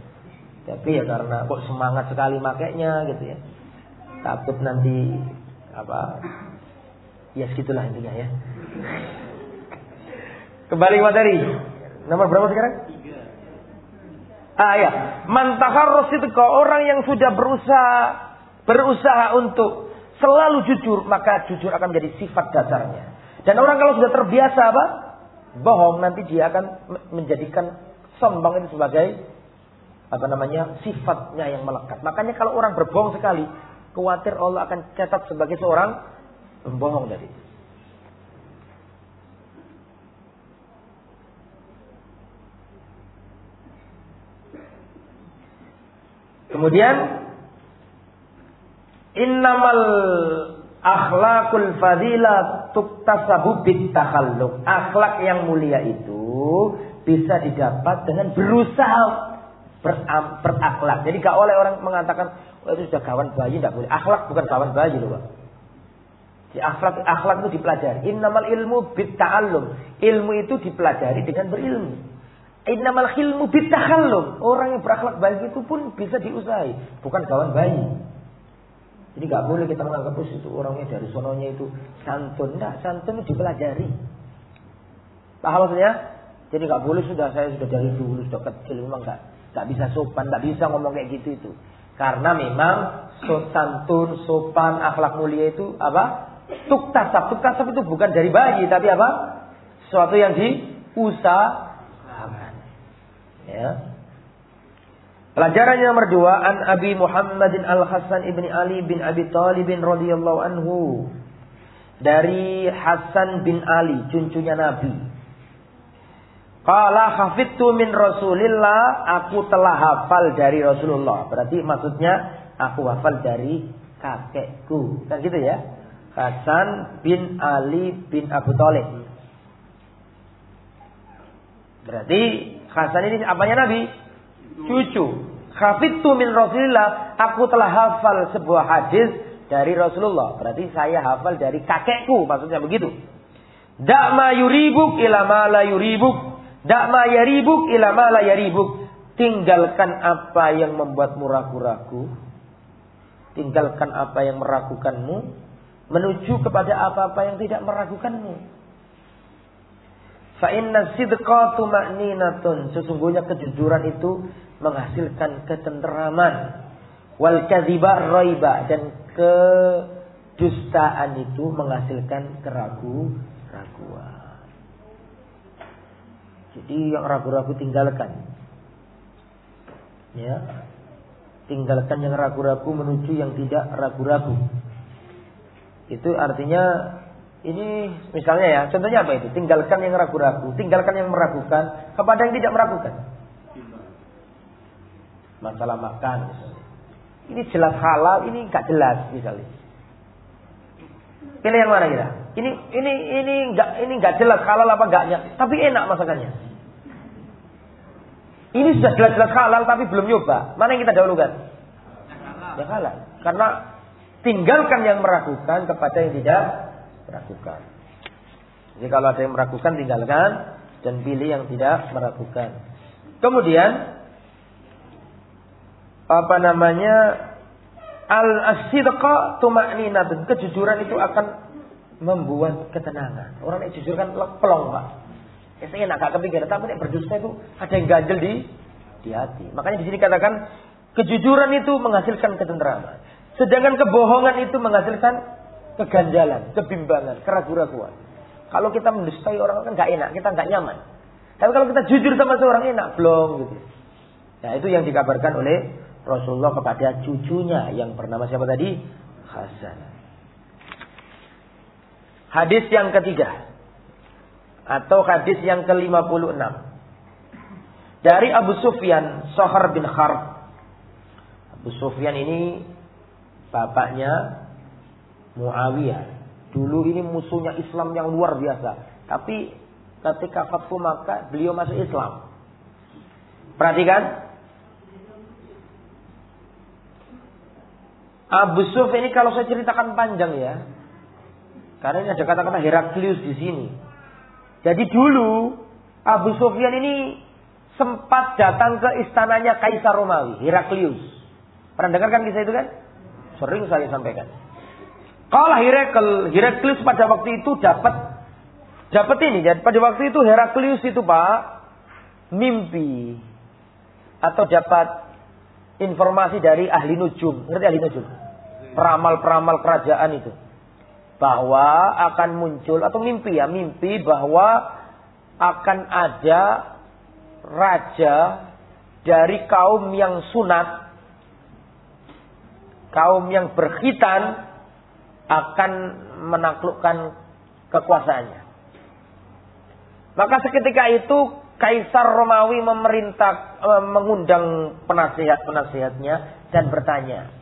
tapi ya karena kok semangat sekali makainya gitu ya. Takut nanti apa ya segitulah intinya ya. Kembali materi. Nomor berapa sekarang? Ah ya, mantahar itu orang yang sudah berusaha berusaha untuk selalu jujur, maka jujur akan menjadi sifat dasarnya. Dan orang kalau sudah terbiasa apa? Bohong, nanti dia akan menjadikan sombong itu sebagai apa namanya sifatnya yang melekat. Makanya kalau orang berbohong sekali, khawatir Allah akan catat sebagai seorang pembohong dari itu. Kemudian innamal akhlakul fadila tuktasabu bit takhalluq. Akhlak yang mulia itu bisa didapat dengan berusaha berakhlak. Jadi gak oleh orang mengatakan oh, itu sudah kawan bayi tidak boleh. Akhlak bukan kawan bayi loh, Pak. Di akhlak akhlak itu dipelajari. Innamal ilmu bit ta'allum. Ilmu itu dipelajari dengan berilmu. Innamal khilmu bitakhallum. Orang yang berakhlak baik itu pun bisa diusai. Bukan kawan bayi. Jadi nggak boleh kita menganggap itu orangnya dari sononya itu santun. Nah, santun itu dipelajari. Paham maksudnya? Jadi nggak boleh sudah saya sudah dari dulu sudah kecil memang nggak nggak bisa sopan, nggak bisa ngomong kayak gitu itu. Karena memang so, santun, sopan, akhlak mulia itu apa? Tuktasab. Tuktasab itu bukan dari bayi, tapi apa? Sesuatu yang diusaha Ya. Pelajaran yang nomor dua an Abi Muhammadin Al Hasan ibni Ali bin Abi Talib radhiyallahu anhu dari Hasan bin Ali cucunya Nabi. Qala hafidtu min Rasulillah, aku telah hafal dari Rasulullah. Berarti maksudnya aku hafal dari kakekku. Kan gitu ya? Hasan bin Ali bin Abu Talib. Berarti Hasan ini apanya Nabi? Cucu. Hafidtu min Rasulillah. Aku telah hafal sebuah hadis dari Rasulullah. Berarti saya hafal dari kakekku. Maksudnya begitu. Da'ma yuribuk ila ma la yuribuk. Da'ma yaribuk ila ma la yaribuk. Tinggalkan apa yang membuatmu ragu-ragu. Tinggalkan apa yang meragukanmu. Menuju kepada apa-apa yang tidak meragukanmu. Fa inna sidqa tuma'ninatun. Sesungguhnya kejujuran itu menghasilkan ketenteraman. Wal kadhiba raiba dan kedustaan itu menghasilkan keragu-raguan. Jadi yang ragu-ragu tinggalkan. Ya. Tinggalkan yang ragu-ragu menuju yang tidak ragu-ragu. Itu artinya ini misalnya ya, contohnya apa itu? Tinggalkan yang ragu-ragu, tinggalkan yang meragukan kepada yang tidak meragukan. Masalah makan misalnya. Ini jelas halal, ini nggak jelas misalnya. Pilih yang mana kita? Ini ini ini nggak ini nggak jelas halal apa enggaknya, tapi enak masakannya. Ini sudah jelas-jelas halal tapi belum nyoba. Mana yang kita dahulukan? Ya halal. Karena tinggalkan yang meragukan kepada yang tidak meragukan. Jadi kalau ada yang meragukan tinggalkan dan pilih yang tidak meragukan. Kemudian apa namanya al asidqa dan kejujuran itu akan membuat ketenangan. Orang yang jujur kan pelong pak. Ya saya enak gak kepikiran, tapi yang berdusta itu ada yang ganjel di di hati. Makanya di sini katakan kejujuran itu menghasilkan ketenteraman. Sedangkan kebohongan itu menghasilkan keganjalan, kebimbangan, keraguan-raguan. Kalau kita mendustai orang kan nggak enak, kita nggak nyaman. Tapi kalau kita jujur sama seorang enak, belum gitu. Nah itu yang dikabarkan oleh Rasulullah kepada cucunya yang bernama siapa tadi? Hasan. Hadis yang ketiga atau hadis yang ke-56 dari Abu Sufyan Sohar bin Harb. Abu Sufyan ini bapaknya Muawiyah. Dulu ini musuhnya Islam yang luar biasa. Tapi ketika Fathu Makkah beliau masuk Islam. Perhatikan. Abu Suf ini kalau saya ceritakan panjang ya. Karena ini ada kata-kata Heraklius di sini. Jadi dulu Abu Sufyan ini sempat datang ke istananya Kaisar Romawi, Heraklius. Pernah dengarkan kisah itu kan? Sering saya sampaikan. Kalau Herakl, Heraklius pada waktu itu dapat dapat ini. Jadi pada waktu itu Heraklius itu Pak mimpi atau dapat informasi dari ahli nujum. Ngerti ahli nujum? peramal-peramal kerajaan itu bahwa akan muncul atau mimpi ya mimpi bahwa akan ada raja dari kaum yang sunat kaum yang berkhitan akan menaklukkan kekuasaannya. Maka seketika itu Kaisar Romawi memerintah e, mengundang penasihat-penasihatnya dan bertanya,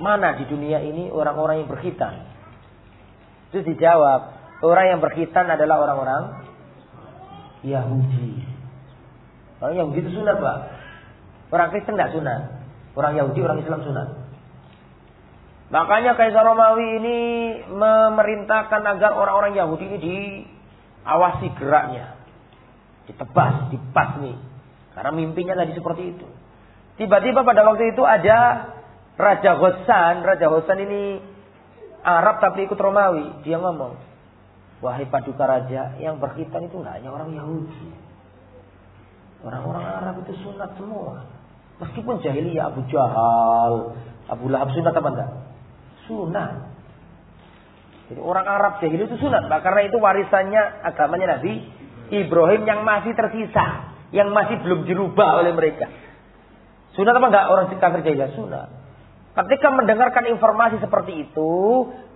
mana di dunia ini orang-orang yang berkhitan? Itu dijawab, orang yang berkhitan adalah orang-orang Yahudi. Orang Yahudi itu sunat, Pak. Orang Kristen tidak sunat. Orang Yahudi, orang Islam sunat. Makanya Kaisar Romawi ini memerintahkan agar orang-orang Yahudi ini diawasi geraknya ditebas, dipasmi. Karena mimpinya tadi seperti itu. Tiba-tiba pada waktu itu ada Raja Hosan. Raja Hosan ini Arab tapi ikut Romawi. Dia ngomong, wahai paduka raja, yang berkhitan itu nggak hanya orang Yahudi. Orang-orang Arab itu sunat semua. Meskipun jahiliyah Abu Jahal, Abu Lahab sunat apa enggak? Sunat. Jadi orang Arab jahiliyah itu sunat. Karena itu warisannya agamanya Nabi Ibrahim yang masih tersisa, yang masih belum dirubah oleh mereka. Sudah apa enggak orang kafir jahiliyah? Sudah. Ketika mendengarkan informasi seperti itu,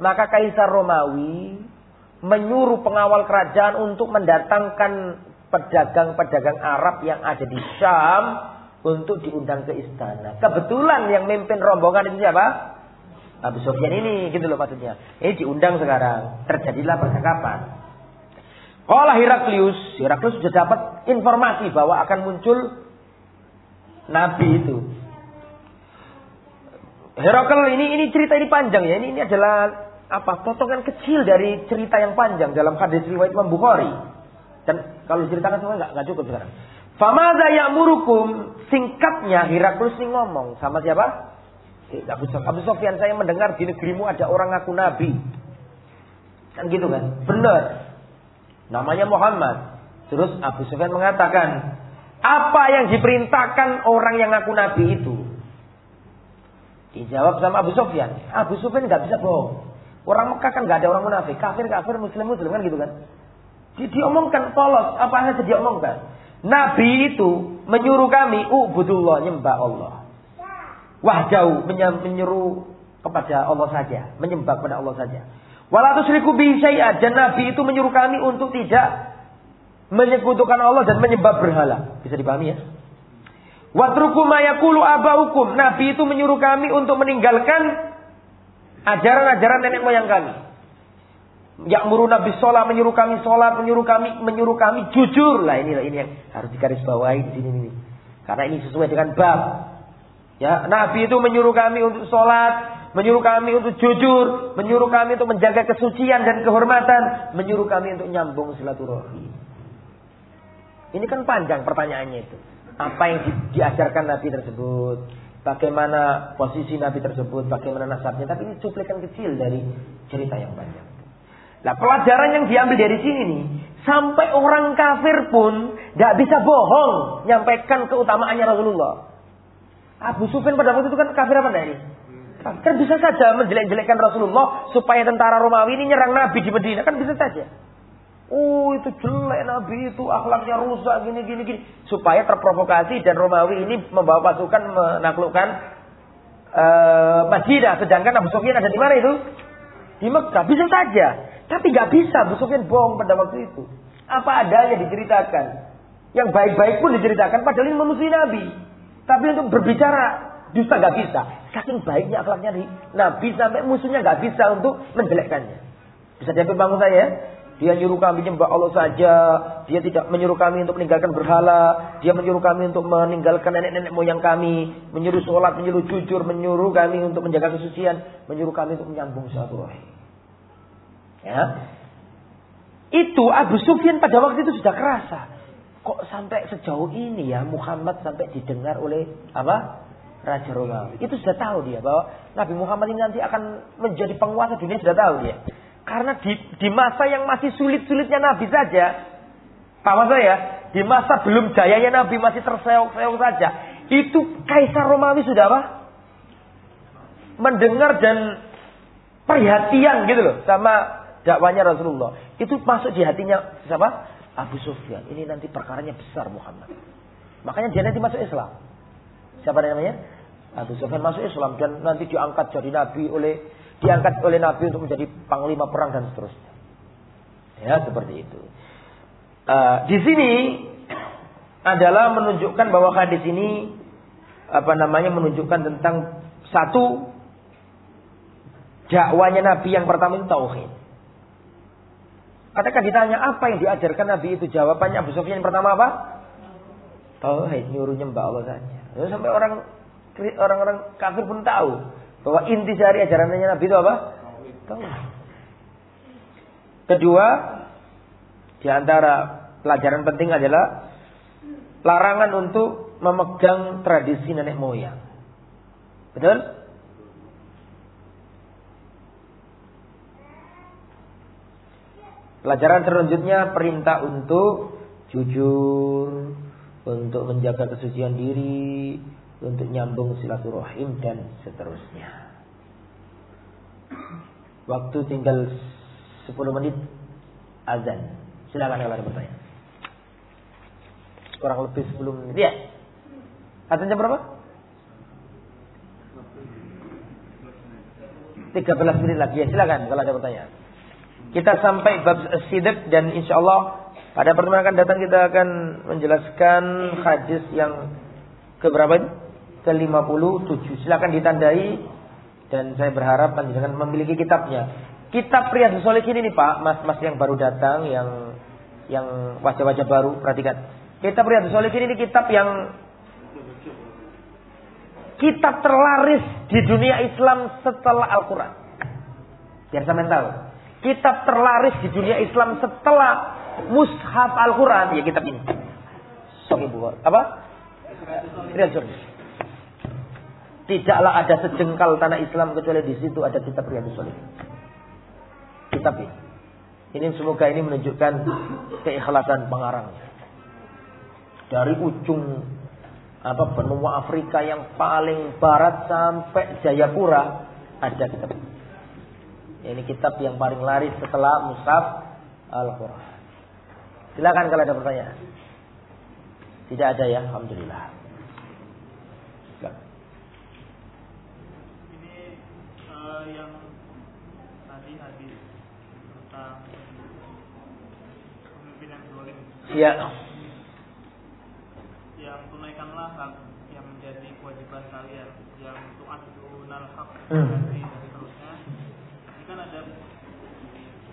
maka Kaisar Romawi menyuruh pengawal kerajaan untuk mendatangkan pedagang-pedagang Arab yang ada di Syam untuk diundang ke istana. Kebetulan yang memimpin rombongan itu siapa? Abu Sufyan ini, gitu loh maksudnya. Ini diundang sekarang. Terjadilah percakapan. Kalau Heraklius, Heraklius sudah dapat informasi bahwa akan muncul nabi itu. Herakl ini ini cerita ini panjang ya. Ini ini adalah apa? Potongan kecil dari cerita yang panjang dalam hadis riwayat Imam Bukhari. Dan kalau diceritakan semua nggak cukup sekarang. Famada murukum singkatnya Heraklius ini ngomong sama siapa? Abu, Abu Sofyan saya mendengar di negerimu ada orang ngaku nabi. Kan gitu kan? Benar. Namanya Muhammad. Terus Abu Sufyan mengatakan, apa yang diperintahkan orang yang ngaku nabi itu? Dijawab sama Abu Sufyan. Abu Sufyan nggak bisa bohong. Orang Mekah kan nggak ada orang munafik. Kafir, kafir, muslim, muslim kan gitu kan. Di, diomongkan polos, apa saja diomongkan. Nabi itu menyuruh kami, ubudullah, nyembah Allah. Wahjau, menyuruh kepada Allah saja. Menyembah kepada Allah saja. Walatus riku syai'at. Dan Nabi itu menyuruh kami untuk tidak menyekutukan Allah dan menyembah berhala. Bisa dipahami ya? Watruku mayakulu abaukum. Nabi itu menyuruh kami untuk meninggalkan ajaran-ajaran nenek moyang kami. Yang muru Nabi sholat, menyuruh kami sholat, menyuruh kami, menyuruh kami jujur. Lah ini ini yang harus digarisbawahi di sini ini. Karena ini sesuai dengan bab. Ya, Nabi itu menyuruh kami untuk sholat, menyuruh kami untuk jujur, menyuruh kami untuk menjaga kesucian dan kehormatan, menyuruh kami untuk nyambung silaturahmi. Ini kan panjang pertanyaannya itu. Apa yang di, diajarkan Nabi tersebut? Bagaimana posisi Nabi tersebut? Bagaimana nasabnya? Tapi ini cuplikan kecil dari cerita yang panjang. Nah pelajaran yang diambil dari sini nih. Sampai orang kafir pun tidak bisa bohong. Nyampaikan keutamaannya Rasulullah. Abu Sufyan pada waktu itu kan kafir apa dari? Kan bisa saja menjelek-jelekkan Rasulullah supaya tentara Romawi ini nyerang Nabi di Medina. Kan bisa saja. Oh itu jelek Nabi itu akhlaknya rusak gini gini gini. Supaya terprovokasi dan Romawi ini membawa pasukan menaklukkan uh, Madinah. Sedangkan Abu Sufyan ada di mana itu? Di Mekah. Bisa saja. Tapi nggak bisa Abu Sufyan bohong pada waktu itu. Apa adanya diceritakan. Yang baik-baik pun diceritakan padahal ini memusuhi Nabi tapi untuk berbicara Dusta gak bisa. Saking baiknya akhlaknya Nabi sampai musuhnya gak bisa untuk menjelekkannya. Bisa jadi bangun saya. Dia nyuruh kami nyembah Allah saja. Dia tidak menyuruh kami untuk meninggalkan berhala. Dia menyuruh kami untuk meninggalkan nenek-nenek moyang kami. Menyuruh sholat, menyuruh jujur. Menyuruh kami untuk menjaga kesucian. Menyuruh kami untuk menyambung silaturahim. Ya. Itu Abu Sufyan pada waktu itu sudah kerasa. Kok sampai sejauh ini ya Muhammad sampai didengar oleh apa? Raja Romawi. Itu sudah tahu dia bahwa Nabi Muhammad ini nanti akan menjadi penguasa dunia sudah tahu dia. Karena di, di masa yang masih sulit-sulitnya Nabi saja, paham saya, di masa belum jayanya Nabi masih terseok-seok saja, itu Kaisar Romawi sudah apa? mendengar dan perhatian gitu loh sama dakwanya Rasulullah. Itu masuk di hatinya siapa? Abu Sufyan. Ini nanti perkaranya besar Muhammad. Makanya dia nanti masuk Islam. Siapa namanya? Abu Sufyan masuk Islam dan nanti diangkat jadi nabi oleh diangkat oleh nabi untuk menjadi panglima perang dan seterusnya. Ya, seperti itu. Uh, di sini adalah menunjukkan bahwa hadis ini apa namanya menunjukkan tentang satu dakwanya Nabi yang pertama itu tauhid. Katakan ditanya apa yang diajarkan Nabi itu jawabannya Abu Sufyan yang pertama apa? Tauhid nyuruh nyembah Allah saja. Lalu sampai orang orang-orang kafir pun tahu bahwa inti dari ajarannya Nabi itu apa? Tauhid. Kedua, di antara pelajaran penting adalah larangan untuk memegang tradisi nenek moyang. Betul? Pelajaran selanjutnya perintah untuk jujur, untuk menjaga kesucian diri, untuk nyambung silaturahim dan seterusnya. Waktu tinggal 10 menit azan. Silakan kalau ada pertanyaan. Kurang lebih 10 menit. Ya. Azan jam berapa? 13 menit lagi. Ya, silakan kalau ada pertanyaan. Kita sampai bab sidik dan insya Allah pada pertemuan akan datang kita akan menjelaskan hadis yang keberapa itu? Ke-57. Silakan ditandai dan saya berharap panjenengan memiliki kitabnya. Kitab Riyadhus Shalihin ini Pak, mas-mas yang baru datang yang yang wajah-wajah baru, perhatikan. Kitab Riyadhus Shalihin ini kitab yang kitab terlaris di dunia Islam setelah Al-Qur'an. Biar sampean tahu kitab terlaris di dunia Islam setelah mushaf Al-Quran ya kitab ini. Sahih Bukhari. Apa? Riyadhus Tidaklah ada sejengkal tanah Islam kecuali di situ ada kitab Riyadhus Shalihin. Kitab ini. Ini semoga ini menunjukkan keikhlasan pengarangnya. Dari ujung apa benua Afrika yang paling barat sampai Jayapura ada kitab ini. Ini kitab yang paling laris setelah Musaf Al-Quran. Silakan kalau ada pertanyaan. Tidak ada ya, Alhamdulillah. Ini uh, yang tadi hadis tentang pemimpin yang zalim. Iya. Yang tunaikanlah yang menjadi kewajiban kalian yang tu'adunal haq Hmm. dari terusnya kan ada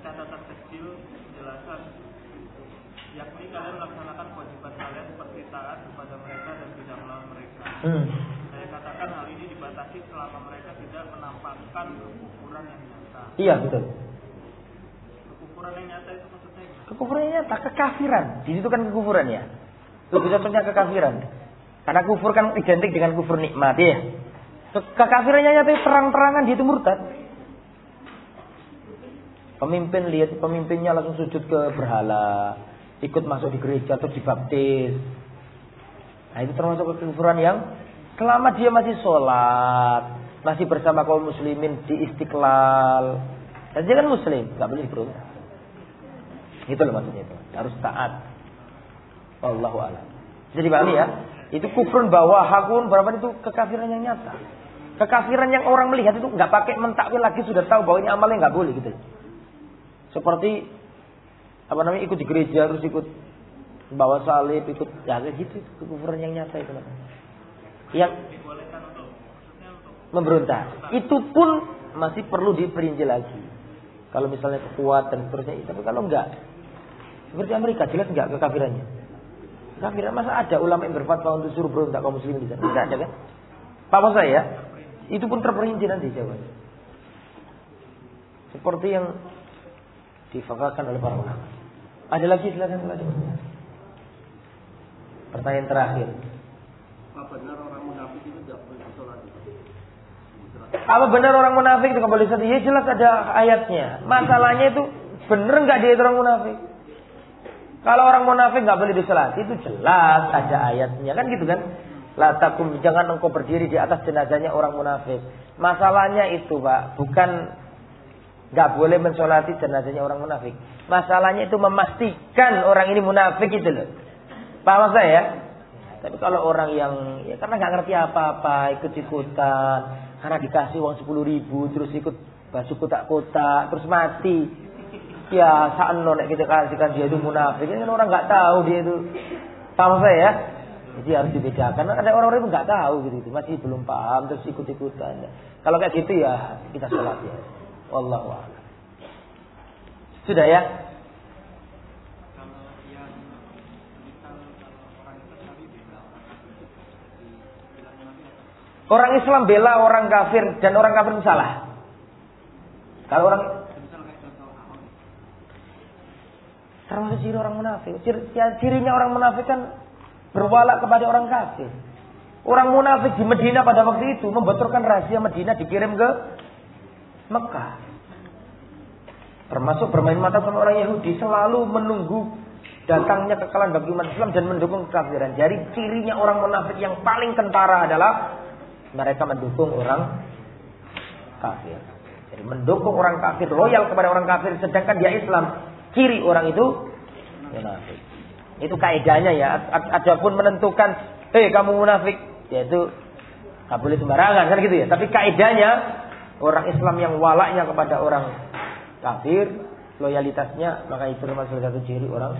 catatan kecil penjelasan yakni kalian melaksanakan kewajiban kalian seperti taat kepada mereka dan tidak melawan mereka. Hmm. Saya katakan hal ini dibatasi selama mereka tidak menampakkan kekufuran yang nyata. Iya betul. Kekufuran yang nyata itu maksudnya? Kekufuran nyata, kekafiran. Di situ kan kekufuran ya. Lebih cocoknya kekafiran. Karena kufur kan identik dengan kufur nikmat ya. Kekafirannya nyata terang-terangan dia itu murtad. Pemimpin lihat pemimpinnya langsung sujud ke berhala, ikut masuk di gereja atau dibaptis. Nah itu termasuk kekufuran yang selama dia masih sholat, masih bersama kaum muslimin di istiqlal. Dan dia kan muslim, nggak boleh berontak. Itu loh maksudnya itu. Harus taat. Wallahu a'lam. Jadi dipahami ya. Itu kufrun bahwa hakun berapa itu kekafiran yang nyata. Kekafiran yang orang melihat itu nggak pakai mentakwil lagi sudah tahu bahwa ini amalnya nggak boleh gitu. Seperti apa namanya ikut di gereja terus ikut bawa salib ikut ya kayak gitu kekufuran yang nyata itu namanya. Yang memberontak. Itu pun masih perlu diperinci lagi. Kalau misalnya kekuatan seterusnya, tapi kalau enggak, seperti Amerika jelas enggak kekafirannya. Kafiran masa ada ulama yang berfatwa untuk suruh berontak kaum muslimin di sana? Enggak ada kan? Pak maksud saya, itu pun terperinci nanti jawabannya. Seperti yang difakatkan oleh para ulama. Ada lagi silakan ada pertanyaan. Terakhir. Apa benar orang munafik itu tidak boleh sholat? Apa benar orang munafik itu boleh sholat? Ya jelas ada ayatnya. Masalahnya itu benar nggak dia itu orang munafik? Kalau orang munafik nggak boleh disolati itu jelas ada ayatnya kan gitu kan? La takum jangan engkau berdiri di atas jenazahnya orang munafik. Masalahnya itu, Pak, bukan nggak boleh mensolati jenazahnya orang munafik. Masalahnya itu memastikan orang ini munafik itu loh. Paham saya? Ya? Tapi kalau orang yang ya karena nggak ngerti apa-apa, ikut-ikutan, karena dikasih uang sepuluh ribu, terus ikut basuh kotak-kotak, terus mati. Ya, saat nonek kita kasihkan dia itu munafik, kan orang nggak tahu dia itu. Paham saya ya? Jadi harus dibedakan. Ada orang-orang itu nggak tahu gitu, masih belum paham terus ikut-ikutan. Kalau kayak gitu ya kita sholat ya. Wallahu a'lam. Sudah ya? Orang Islam bela orang kafir dan orang kafir salah. Kalau orang termasuk ciri orang munafik. Ciri, cirinya orang munafik kan berwala kepada orang kafir. Orang munafik di Medina pada waktu itu membocorkan rahasia Medina dikirim ke Mekah. Termasuk bermain mata sama orang Yahudi selalu menunggu datangnya kekalahan bagi umat Islam dan mendukung kekafiran. Jadi cirinya orang munafik yang paling kentara adalah mereka mendukung orang kafir. Jadi mendukung orang kafir, loyal kepada orang kafir, sedangkan dia Islam. Ciri orang itu munafik. Itu kaidahnya ya. Adapun menentukan, hei kamu munafik, yaitu nggak boleh sembarangan kan gitu ya. Tapi kaidahnya orang Islam yang walaknya kepada orang kafir, loyalitasnya maka itu termasuk satu ciri orang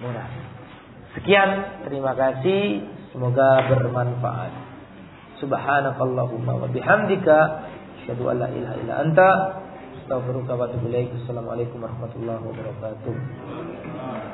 munafik. Sekian, terima kasih. Semoga bermanfaat. Subhanakallahumma wa bihamdika asyhadu an la ilaha illa anta. Assalamualaikum warahmatullahi wabarakatuh.